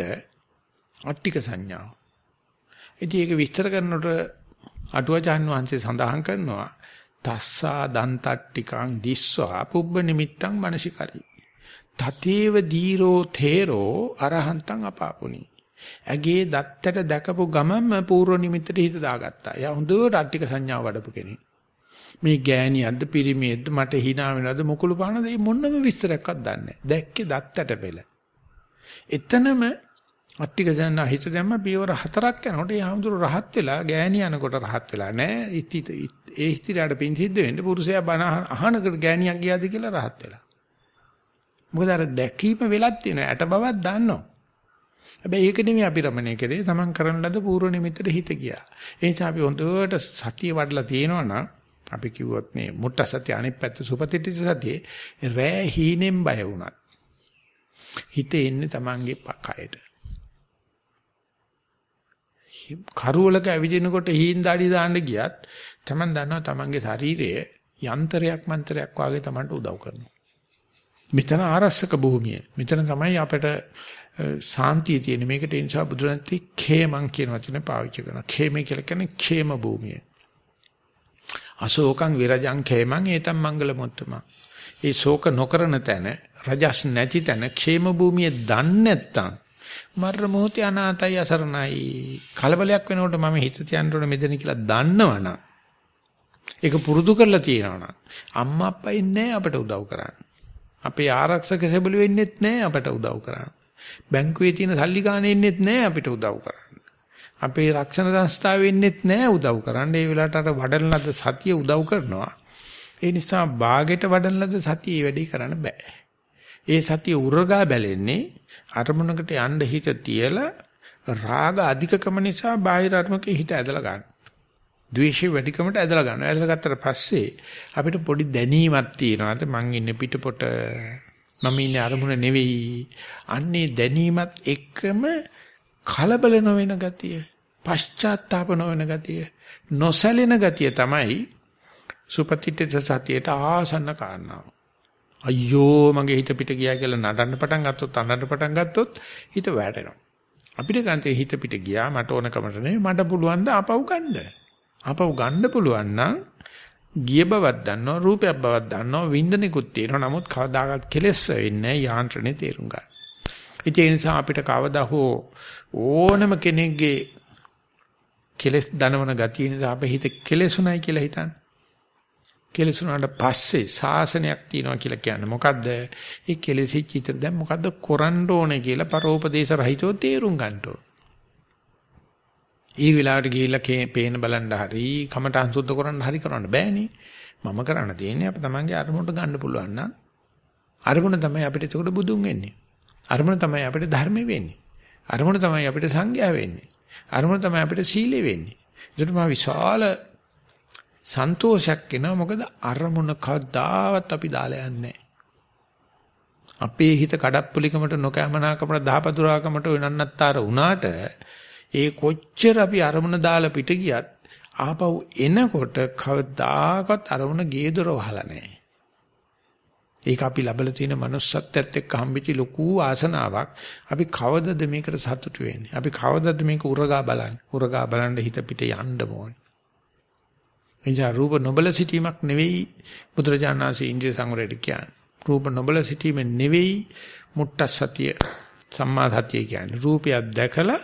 අට්ටික සංඥාව. ඉතින් ඒක විස්තර කරනකොට අටුවචාන් වහන්සේ සඳහන් කරනවා තස්සා දන්තට්ටිකං දිස්වා පුබ්බ නිමිත්තං මනසිකරි. තතේව දීරෝ තේරෝ අරහන්තං අපාපුනි. ඇගේ දත්තට දැකපු ගමන්ම පූර්ව නිමිත්තට හිත දාගත්තා. එයා හොඳට අට්ටික සංඥාව වඩපු කෙනෙක්. මේ ගෑණියක්ද පිරිමියෙක්ද මට hina වෙනවද මොකුළු පානද මේ මොනම විස්තරයක්වත් දන්නේ නැහැ. දැක්කේ දත්තට පෙළ. එතනම අට්ටික දැන්න හිත දැම්ම පියවර හතරක් යනකොට ඒ ආමුදුර රහත් වෙලා ගෑණිය යනකොට රහත් වෙලා නැහැ. ඒ ස්ත්‍රියට පින් සිද්ධ වෙන්නේ පුරුෂයා බණ අහනකට ගෑණියක් ගියාද කියලා රහත් වෙලා. මොකද අර දැකීම වෙලක් තියෙනවා. ඇට බවක් දන්නවා. හැබැයි ඒක නෙමෙයි අපි රමණය කරේ. Taman කරන ලද පූර්ව නිමිත්තට හිත ගියා. ඒ නිසා අපි හොඳට සතිය වඩලා තියෙනවා නම් අපි කිව්වොත් මේ මුට්ට සතිය අනිත් පැත්ත සුපතිටි සතියේ රෑ හීනෙන් බය වුණත් හිතේ ඉන්නේ Tamange කයට. කරුවලක ඇවිදිනකොට හීන් දාඩි දාන්න ගියත් Taman දන්නවා Tamange ශරීරය යන්ත්‍රයක් මන්ත්‍රයක් වාගේ Tamanට උදව් කරනවා. මෙතන ආරස්සක භූමිය. මෙතන තමයි අපිට සාන්තිය තියෙන. මේකට ඒ නිසා බුදුරජාණන් ඛේමං කියන වචනේ පාවිච්චි කරනවා. ඛේමේ කියලා කියන්නේ ඛේම භූමිය. අශෝකං විරජං khemං ඒතම් මංගල මුත්තම. ඒ ශෝක නොකරන තැන රජස් නැති තැන ക്ഷേම භූමිය දන්නේ නැත්තම් මරණ මොහොතේ අනාතයි අසරණයි කලබලයක් වෙනකොට මම හිත තියන්න ඕන මෙතන කියලා දන්නවනම් ඒක පුරුදු කරලා තියෙනවනම් අම්මා අප්පා ඉන්නේ අපට උදව් කරන්න. අපේ ආරක්ෂක සෙබළු වෙන්නෙත් නැහැ අපට උදව් කරන්න. බැංකුවේ තියෙන සල්ලි ගානේ ඉන්නෙත් නැහැ අපිට උදව් කරන්න. අපේ රක්ෂණ සංස්ථාව වෙන්නෙත් නැහැ උදව් කරන්න. ඒ වෙලාවට අර වඩන ලද සතිය උදව් කරනවා. ඒ නිසා ਬਾගෙට වඩන ලද සතිය වැඩි කරන්න බෑ. ඒ සතිය උරගා බැලෙන්නේ අරමුණකට යන්න හිත තියලා රාග අධිකකම නිසා බාහිර අරමුණක හිත ඇදලා ගන්න. ද්වේෂය වැඩිකමට ඇදලා ගන්නවා. ඇදලා ගත්තට පස්සේ අපිට පොඩි දැනීමක් තියෙනවාද මං ඉන්නේ පිටපොට මම ඉන්නේ අරමුණ නෙවෙයි. අන්නේ දැනීමත් එක්කම කලබල නොවන ගතිය, පශ්චාත්තාප නොවන ගතිය, නොසැලෙන ගතිය තමයි සුපතිත්ත සතියට ආසන්න කාරණාව. අයියෝ මගේ හිත පිට ගියා කියලා නඩන්න පටන් ගත්තොත් අඬන්න පටන් ගත්තොත් හිත වැටෙනවා. අපිට ගන්තේ හිත පිට ගියා මට ඕන කමට නෙවෙයි මට පුළුවන් ද ආපහු ගන්න. ආපහු ගන්න පුළුවන් නම් ගිය බවක් දන්නවා රූපයක් බවක් දන්නවා වින්දනෙකුත් තියෙනවා නමුත් කවදාකවත් කෙලෙස් වෙන්නේ යාන්ත්‍රණේ තේරුම් ගන්න. ඒ නිසා අපිට කවදා හෝ ඕනම කෙනෙක්ගේ කෙලස් දනවන ගතිය නිසා අපේ හිත කෙලෙසුණයි කියලා හිතන්නේ. කෙලෙසුණාට පස්සේ සාසනයක් තියෙනවා කියලා කියන්නේ මොකද්ද? ඒ කෙලෙසිච්ච ඉතර දැන් මොකද්ද කරන්න ඕනේ කියලා පරෝපදේශ රහිතව තේරුම් ගන්න ඕනේ. ඊ වෙලාවට ගිහිල්ලා පේන බලන්න හරි කමටහන් සුද්ධ කරන්න හරි කරන්න බෑනේ. මම කරන්න තියෙන්නේ අප තමන්ගේ අරමුණට ගන්න පුළුවන් නම් අරමුණ තමයි අපිට එතකොට බුදුන් වෙන්නේ. අරමුණ තමයි අපිට ධර්ම වෙන්නේ. අරමුණ තමයි අපිට සංඥා වෙන්නේ. අරමුණ තමයි අපිට සීලෙ වෙන්නේ. ඒකට මා විශාල සන්තෝෂයක් එනවා මොකද අරමුණ කවදාවත් අපි දාලා යන්නේ අපේ හිත කඩප්පුලිකමට නොකෑමනාකමට දහපතුරාකමට වෙනන්නත්තර වුණාට ඒ කොච්චර අපි අරමුණ දාලා පිට ගියත් ආපහු එනකොට කවදාකවත් අරමුණ ගේ දොර වහලා නැහැ. ඒක අපි ලැබලා තියෙන manussත්වයට එක්ක හම්බෙච්ච ලොකු ආසනාවක්. අපි කවදද මේකට සතුටු වෙන්නේ? අපි කවදද මේක උරගා බලන්නේ? උරගා බලන්න හිත පිට යන්න ඕනේ. එනිසා රූප නොබල සිටීමක් නෙවෙයි බුදුරජාණන්සේ ඉන්ද්‍රිය සංවරයට කියන්නේ. රූප නොබල සිටීම නෙවෙයි මුට්ට සතිය සම්මා සතිය කියන්නේ. රූපයක් දැකලා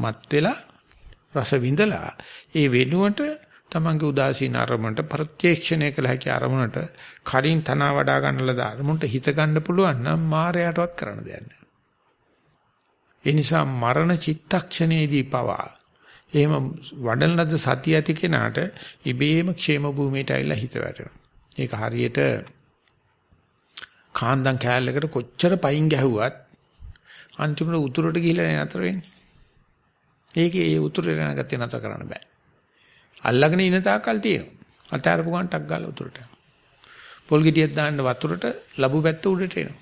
මත් වෙලා රස විඳලා ඒ වෙනුවට තමන්ගේ උදාසීන අරමුණට ප්‍රත්‍යක්ෂණය කළ හැකි අරමුණට කලින් තනවා වඩා ගන්නලද අරමුණට හිත ගන්න පුළුවන් නම් මායයටවත් කරන්න දෙයක් නැහැ. ඒ නිසා මරණ චිත්තක්ෂණයේදී පවා එහෙම වඩන ලද සතිය ඇති කෙනාට ඉබේම ക്ഷേම භූමියට ඇවිල්ලා හිත වැටෙනවා. ඒක හරියට කාන්දම් කෑල්ලකට කොච්චර පයින් ගැහුවත් අන්තිමට උතුරට ගිහිල්ලා නතර වෙන්නේ. ඒකේ ඒ උතුරේ යනගත්තේ නතර කරන්න බෑ. අල්ලගෙන ඉන තාක්කල් තියෙනවා. අතාරපු ගමන් ටක් ගාලා උතුරට යනවා. පොල් ගෙඩියක් දාන්න වතුරට ලැබු පැත්ත උඩට එනවා.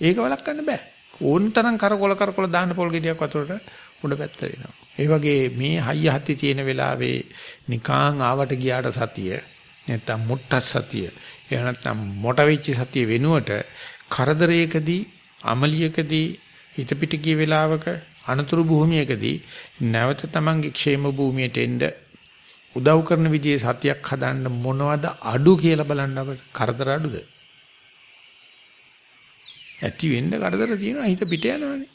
ඒක වළක්වන්න බෑ. ඕන තරම් කරකොල කරකොල දාන්න පොල් ගෙඩියක් වතුරට උඩ පැත්ත එනවා. ඒ වගේ මේ හයිය හති තියෙන වෙලාවේ නිකාං ආවට ගියාට සතිය නැත්තම් මුට්ට සතිය එහෙම නැත්තම් මොට වෙච්ච සතිය වෙනුවට කරදරයකදී අමලියකදී හිත පිට ගිය වෙලාවක අනතුරු භූමියකදී නැවත තමන්ගේ ക്ഷേම භූමියට එන්න උදව් කරන විදිහේ සතියක් හදන්න මොනවද අඩු කියලා බලන්න අපිට. කරදර අඩුද? ඇති වෙන්න කරදර තියෙනවා. හිත පිට යනවානේ.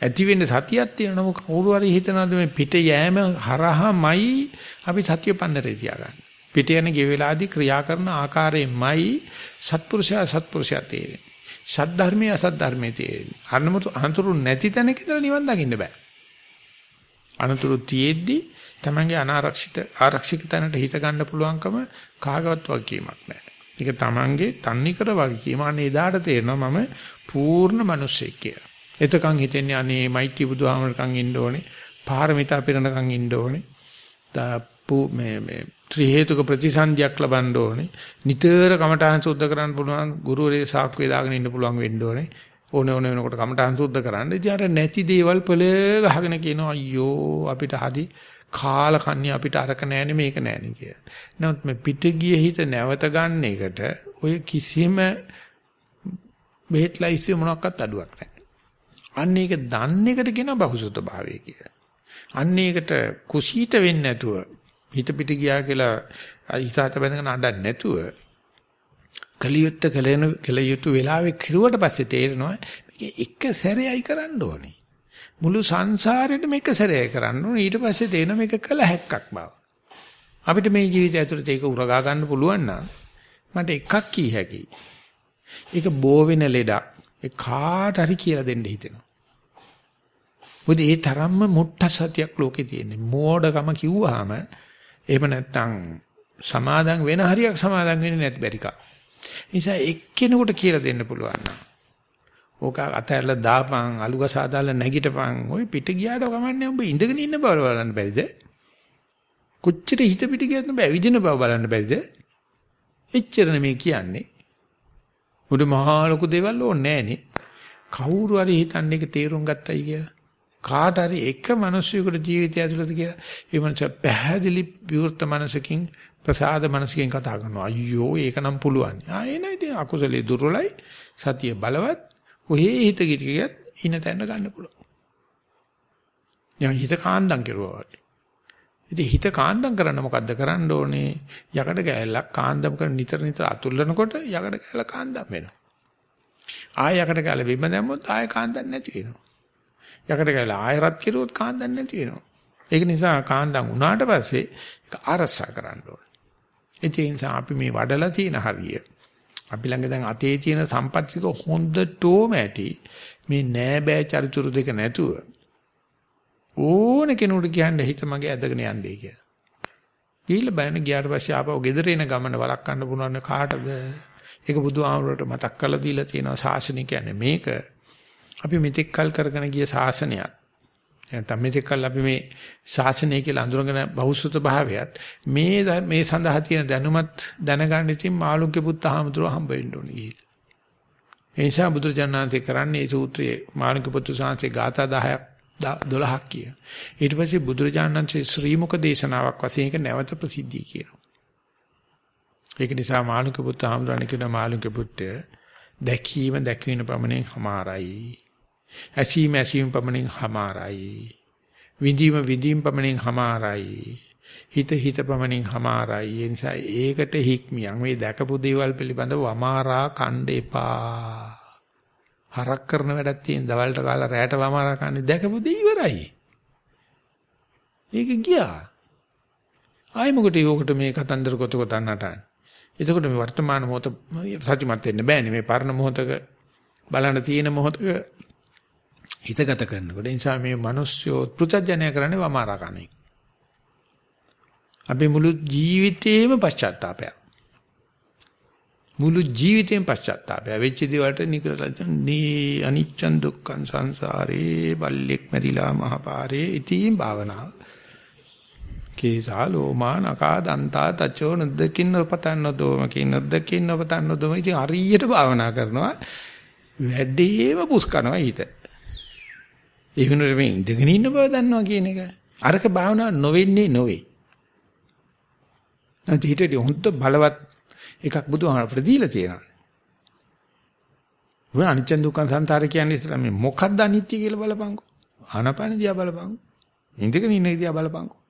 ඇති වෙන්න සතියක් තියෙනවා. නමුත් කවුරු හරි හිතනවාද මේ පිට යෑම හරහාමයි අපි සතිය පන්නරේ තියාගන්නේ. පිට යන ගේ වෙලාදී ක්‍රියා කරන ආකාරයෙන්මයි සත්පුරුෂයා සත්පුරුෂයා තේරෙන්නේ. සද්ධර්මයේ අසද්ධර්මයේ තියෙන්නේ. අනතුරු අනතුරු නැති තැනක ඉඳලා නිවන් දකින්න බෑ. අනතුරු තියෙද්දි තමන්ගේ අනාරක්ෂිත ආරක්ෂිත තැනට හිත ගන්න පුළුවන්කම කාගවත් වගකීමක් නෑ. ඒක තමන්ගේ තන්නිකර වගකීම. අනේ එදාට තේරෙනවා මම පූර්ණ මිනිසෙක් කියලා. එතකන් හිතෙන්නේ අනේ මෛත්‍රී බුදුහාමරකන් ඉන්න ඕනේ. පාරමිතා පිරණකන් ඉන්න ඕනේ. මේ මේ ත්‍රි හේතුක ප්‍රතිසන්දියක් ලබන්න ඕනේ. නිතර කමඨාන් සුද්ධ කරන්න පුළුවන් ගුරුවරේ සාක්කුවේ දාගෙන ඉන්න පුළුවන් වෙන්න ඕනේ. ඕන ඕන වෙනකොට කමඨාන් සුද්ධ කරන්න. ඉතින් අර නැති දේවල් පෙළ ගහගෙන කියනවා අයියෝ අපිට හරි කාල කන්නේ අපිට අරක නෑනේ මේක නෑනේ කියලා. නමුත් මේ පිට ගිය හිත නැවත ගන්න එකට ඔය කිසිම බෙහෙත් ලයිස්ට් මොනක්වත් අඩුවක් නැහැ. අන්න ඒක දන්න එකට කියන බහුසුත භාවය කියලා. අන්න ඒකට කුසීත වෙන්නේ නැතුව හිත පිට ගියා කියලා හිතාත බැඳගෙන අඬන්නේ නැතුව කලියුත්ත කලේන කලියුතු වෙලාවේ කිරුවට පස්සේ තේරෙනවා මේක එක සැරේයි කරන්න ඕනේ. මුළු සංසාරෙට මේක සැරේයි කරන්න ඕනේ. ඊට පස්සේ තේරෙනවා මේක කළ හැක්කක් බව. අපිට මේ ජීවිතය ඇතුළත ඒක උරගා ගන්න පුළුවන් නම් මට එකක් කී හැකියි. ඒක බෝ වෙන ලෙඩක්. ඒ කාට හරි කියලා දෙන්න හිතෙනවා. මොකද ඒ තරම්ම මුට්ට සතියක් ලෝකේ තියෙන්නේ. මෝඩකම කිව්වහම එහෙම නැත්නම් සමාදන් වෙන හරියක් සමාදන් වෙන්නේ නැති බැරික. නිසා එක්කෙනෙකුට කියලා දෙන්න පුළුවන් නම් ඕක අතහැරලා දාපන් අලුගස අදාලා නැගිටපන් ওই පිට ගියාට කමන්නේ උඹ ඉඳගෙන ඉන්න බව බලන්න බැරිද? කොච්චර හිත පිට ගියත් බෑ විදින බව බලන්න බැරිද? එච්චර නෙමෙයි කියන්නේ. උඩ මහා ලොකු දේවල් ඕනේ නෑනේ. කවුරු හරි හිතන්නේ ඒක තේරුම් ගත්තයි කියලා. කාට හරි එක මිනිස්සුෙකුට ජීවිතය ඇතුළත කියලා ඒ මනුස්සයා පැහැදිලි විවෘත මනසකින් ප්‍රසාද මනසකින් කතා කරනවා. අයියෝ ඒක නම් පුළුවන්. ආ එන ඉතින් අකුසලේ දුර්වලයි. සතිය බලවත්. ඔහේ හිත ගිටියත් ඉන තැන්න ගන්න පුළුවන්. යා හිත කාන්දම් කෙරුවා වගේ. ඉතින් හිත කාන්දම් කරන්න මොකද්ද කරන්න ඕනේ? යකඩ කෑල්ලක් කාන්දම් කරන නිතර නිතර අතුල්ලනකොට යකඩ කෑල්ල කාන්දම් වෙනවා. ආය යකට කාලේ බිම දැම්මොත් ආය කාන්දක් නැති වෙනවා. යකට කාලේ ආය රත් කෙරුවොත් කාන්දක් නැති වෙනවා. ඒක නිසා කාන්දම් උනාට පස්සේ ඒක අරසා කරන්න ඕනේ. ඒ නිසා අපි මේ වඩලා තියෙන හරිය අපි ළඟ දැන් අතේ තියෙන සම්පත්තික හොඳටම ඇති මේ නෑ බෑ චරිචුරු දෙක නැතුව ඕන කෙනෙකුට කියන්න හිත මගේ ඇදගෙන යන්නේ කියලා. ගිහිල්ලා බයන ගියාට පස්සේ ආපහු ගෙදර එන ගමන වළක්වන්න පුළුවන් කාටද? ඒක බුදුහාමුදුරට මතක් කරලා දීලා තියෙනවා ශාසනය කියන්නේ මේක. අපි මෙතෙක් කල් කරගෙන ගිය ශාසනයක්. නැත්නම් මෙතෙක් කල් අපි මේ ශාසනය කියලා අඳුරගෙන බහුසුත භාවයත් මේ මේ සඳහා තියෙන දැනුමත් දැනගන්න ඉතින් මාළුන්ගේ පුත්තහාමුදුරුව හම්බ වෙන්න ඕනේ ගිහිල්ලා. ඒ නිසා බුදුරජාණන්සේ කරන්නේ මේ සූත්‍රයේ මාළුන්ගේ පුත්තු සාංශේ ගාථා 10ක් 12ක් කිය. ඊට පස්සේ බුදුරජාණන්සේ ශ්‍රී මුක දේශනාවක් වශයෙන් ඒක නැවත ප්‍රසිද්ධිය කියනවා. ඒක නිසා මාළුක පුත්ත හාමුදුරනේ කියන මාළුක පුත්‍රය දැකීම දැකීම පමණින් හමාරයි. ඇසීම ඇසීම පමණින් හමාරයි. විඳීම විඳීම පමණින් හමාරයි. හිත හිත පමණින් හමාරයි. ඒ නිසා ඒකට හික්මියන් මේ දැකපු දේවල් පිළිබඳව අමාරා කණ්ඩ එපා. හරක් කරන වැඩක් තියෙන දවල්ට කාලා රැයට වමාරා කන්නේ දැකපු දේ ඉවරයි. ඒක ගියා. ආයි මොකටද යෝකට මේ කතන්දර කොට කොට නටන්නේ. එතකොට මේ වර්තමාන මොහොත සත්‍යමත් වෙන්න බෑනේ මේ පරණ මොහොතක බලන්න තියෙන මොහොතක හිතගත කරනකොට. ඒ නිසා මේ මිනිස්සු පෘථජනය කරන්නේ වමාරා කන්නේ. අපි මුළු ජීවිතේම පශ්චාත්තාපයක්. මුළු ජීවිතේම පශ්චාත්තාපය වෙච්ච දේවල්ට නිකරලා අනිච්චන් දුක්ඛං සංසාරේ බල්ලෙක් මැරිලා මහපාරේ ඉතින් භාවනාව. කේසා ලෝමා නකා දන්තා තචෝ නද්දකින් නොපතන්න දෝම කින් නද්දකින් නොපතන්න දෝම ඉතින් හරියට භාවනා කරනවා. වැඩේම පුස් කරනවා හිත. ඒ වෙනුවට මේ ඉඳගෙන ඉන්න බව දන්නවා කියන එක අරක භාවනා නොවෙන්නේ නොවේ නැත්නම් හිතේ හොඳ බලවත් එකක් බුදුහාමරට දීලා තියෙනවා. ඔය අනිත්‍ය දුක්ඛ සංසාර කියන්නේ ඉතින් මේ මොකක්ද අනිත්‍ය කියලා බලපංකෝ. ආනපන දිහා බලපංකෝ. ඉඳගෙන ඉන්න දිහා බලපංකෝ.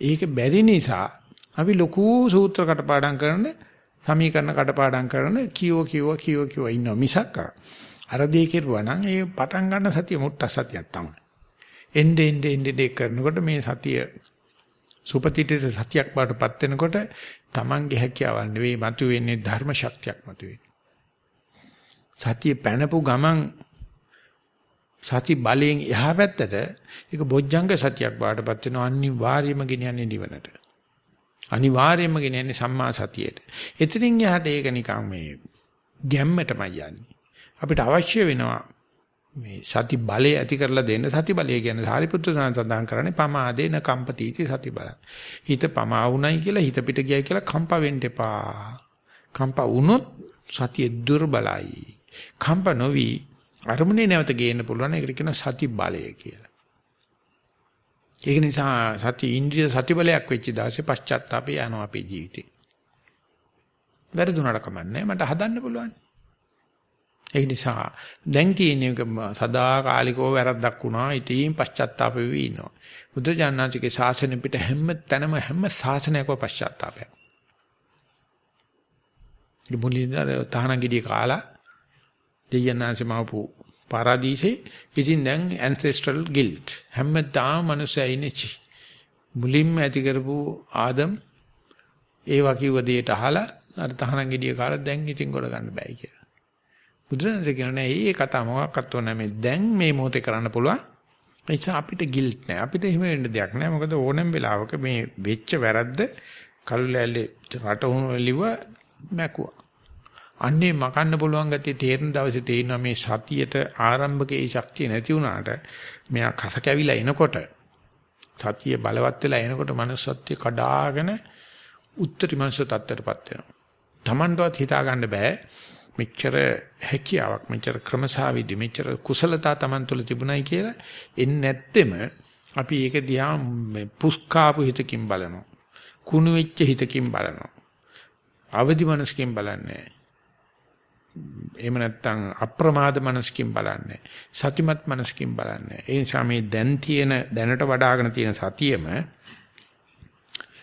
ඒක බැරි නිසා අපි ලොකු සූත්‍ර කටපාඩම් කරන සමීකරණ කටපාඩම් කරන කියෝ කියෝ කියෝ කියෝ ඉන්න මිසක් අර දෙය කෙරුවා නම් ඒ පටන් ගන්න සතිය මුට්ට සතියක් තමයි. එnde ende ende කරනකොට මේ සතිය සුපතිතේ සතියක් බාටපත් වෙනකොට තමන්ගේ හැකියාවල් නෙවෙයි මතුවෙන්නේ ධර්ම ශක්තියක් මතුවේ. සතිය පැනපු ගමන් සති බලයෙන් එහා පැත්තට ඒක බොජ්ජංග සතියක් බාටපත් වෙනවා අනිවාර්යයෙන්ම ගෙනියන්නේ නිවනට. අනිවාර්යයෙන්ම ගෙනියන්නේ සම්මා සතියට. එතනින් එහාට ඒක නිකන් මේ ගැම්මටමයි යන්නේ. අපිට අවශ්‍ය වෙනවා මේ සති බලය ඇති කරලා දෙන්න සති බලය කියන්නේ සාරිපුත්‍ර සඳහන් කරන්නේ පමාදේන කම්පතිති සති බල. හිත පමා වුණයි කියලා හිත පිට ගියයි කියලා කම්ප වෙන්න එපා. කම්ප වුණොත් සතිය දුර්බලයි. කම්ප නොවි අරමුණේ නැවත ගේන්න පුළුවන් ඒකට කියන සති බලය කියලා. ඒක නිසා සති ඉන්ද්‍රිය සති බලයක් වෙච්ච දාසේ පශ්චාත්තාපය යනවා අපේ ජීවිතේ. වැරදුනට කමන්නේ මට හදන්න පුළුවන්. ඒ නිසා දැන් තියෙන එක සදාකාලිකව වැරද්දක් වුණා. ඉතින් පශ්චාත්තාප වෙවි ඉන්නවා. බුදුජානනාංශිකේ ශාසනය පිට හැම තැනම හැම ශාසනයකම පශ්චාත්තාපයක්. ඉබුලින්දර තහනගිඩිය කාලා දෙයයන්ාංශ මවපු පාරාදීසේ ඉතින් දැන් ancestral guilt හැමදාම මනුස්සයා ඉන්නේ චි. මුලින්ම ඇති කරපු ආදම් ඒවා කිව්ව දෙයට අහලා අර තහනගිඩිය කාලා දැන් ඉතින් ගොඩ ගන්න බෑ කියලා. බුදුරජාණන් කියන්නේ මේ කතාව මොකක්වත් ඕනේ මේ දැන් මේ මොහොතේ කරන්න පුළුවන්. ඒ නිසා අපිට ගිල්ට් නැහැ. අපිට එහෙම වෙන්න දෙයක් නැහැ. මොකද ඕනෑම වෙලාවක මේ වෙච්ච වැරද්ද කල්ලැල්ලේ රට උණු එළිව මැකුවා. අන්නේ මකන්න පුළුවන් ගතිය තේරෙන දවසේ තේිනවා මේ සතියට ආරම්භකේ ශක්තිය නැති වුණාට මෙයා කස කැවිලා එනකොට සතිය බලවත් වෙලා එනකොට manussත්වය කඩාගෙන උත්තරී මනුස්ස තත්ත්වයටපත් වෙනවා. Tamanටවත් හිතා ගන්න බෑ මෙච්චර හැකියාවක් මෙච්චර ක්‍රමසාවිදි මෙච්චර කුසලතා Taman තුල තිබුණයි කියලා එන්නේ නැත්තෙම අපි ඒක දිහා පුස්කාපු හිතකින් බලනවා. කුණු වෙච්ච හිතකින් බලනවා. අවදි මනසකින් බලන්නේ එහෙම නැත්නම් අප්‍රමාද මනසකින් බලන්නේ සතිමත් මනසකින් බලන්නේ ඒ නිසා මේ දැන් තියෙන දැනට වඩ아가න තියෙන සතියෙම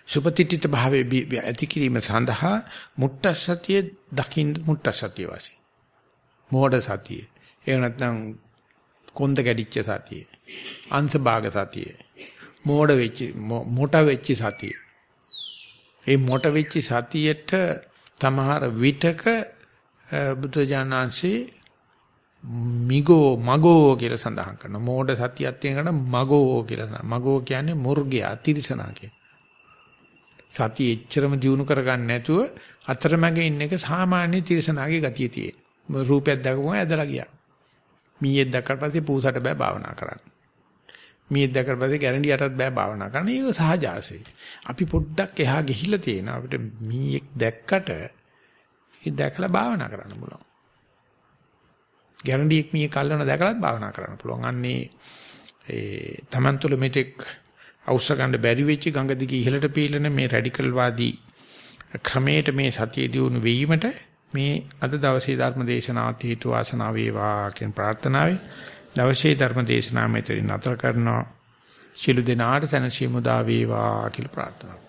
සුපතිත්‍ිත භාවයේ ඇති කිරීම සඳහා මුට්ට සතිය දකින්න මුට්ට සතිය වාසී. මෝඩ සතිය. එහෙම නැත්නම් කොන්ද කැඩිච්ච සතිය. අංශ භාග සතිය. මෝඩ වෙච්ච මොට වෙච්ච සතිය. ඒ මොට වෙච්ච සතියට තමහර විතක බුදුජානන්සේ මිගෝ මගෝ කියලා සඳහන් කරනවා. මෝඩ සතියක් තියෙනකට මගෝ කියලා. මගෝ කියන්නේ මුර්ගයා තිරිසනා සතිය එච්චරම දිනු කරගන්න නැතුව අතරමැග ඉන්න එක සාමාන්‍ය තිරිසනාගේ ගතිය තියෙන. රූපයක් දැකපුවම ඇදලා ගියා. මීයක් දැක්කට පස්සේ පූසට බෑ භාවනා කරන්න. මීයක් දැක්කට පස්සේ ගැරන්ඩියටත් බෑ භාවනා කරන්න. ඒක සහජාසයි. අපි පොඩ්ඩක් එහා ගිහිල්ලා තියෙන අපිට මීයක් දැක්කට ඒ දැකලා භාවනා කරන්න පුළුවන්. ගැරන්ඩියක් මීය කල්ලන දැකලාත් භාවනා කරන්න පුළුවන්. අන්නේ ඒ Taman තුල මෙතෙක් අවශ්‍ය ගන්න බැරි වෙච්ච ගඟ දිගේ ඉහළට පීලන මේ රැඩිකල් වාදී ක්‍රමයට මේ සතිය දියුණු වීමට මේ අද දවසේ ධර්ම දේශනාවත් හේතු වාසනා වේවා කියන ප්‍රාර්ථනාවයි දවසේ ධර්ම දේශනාව මෙතනින් නතර කරනවා. ශිළු දිනාට සනසීමු දා වේවා කියලා ප්‍රාර්ථනා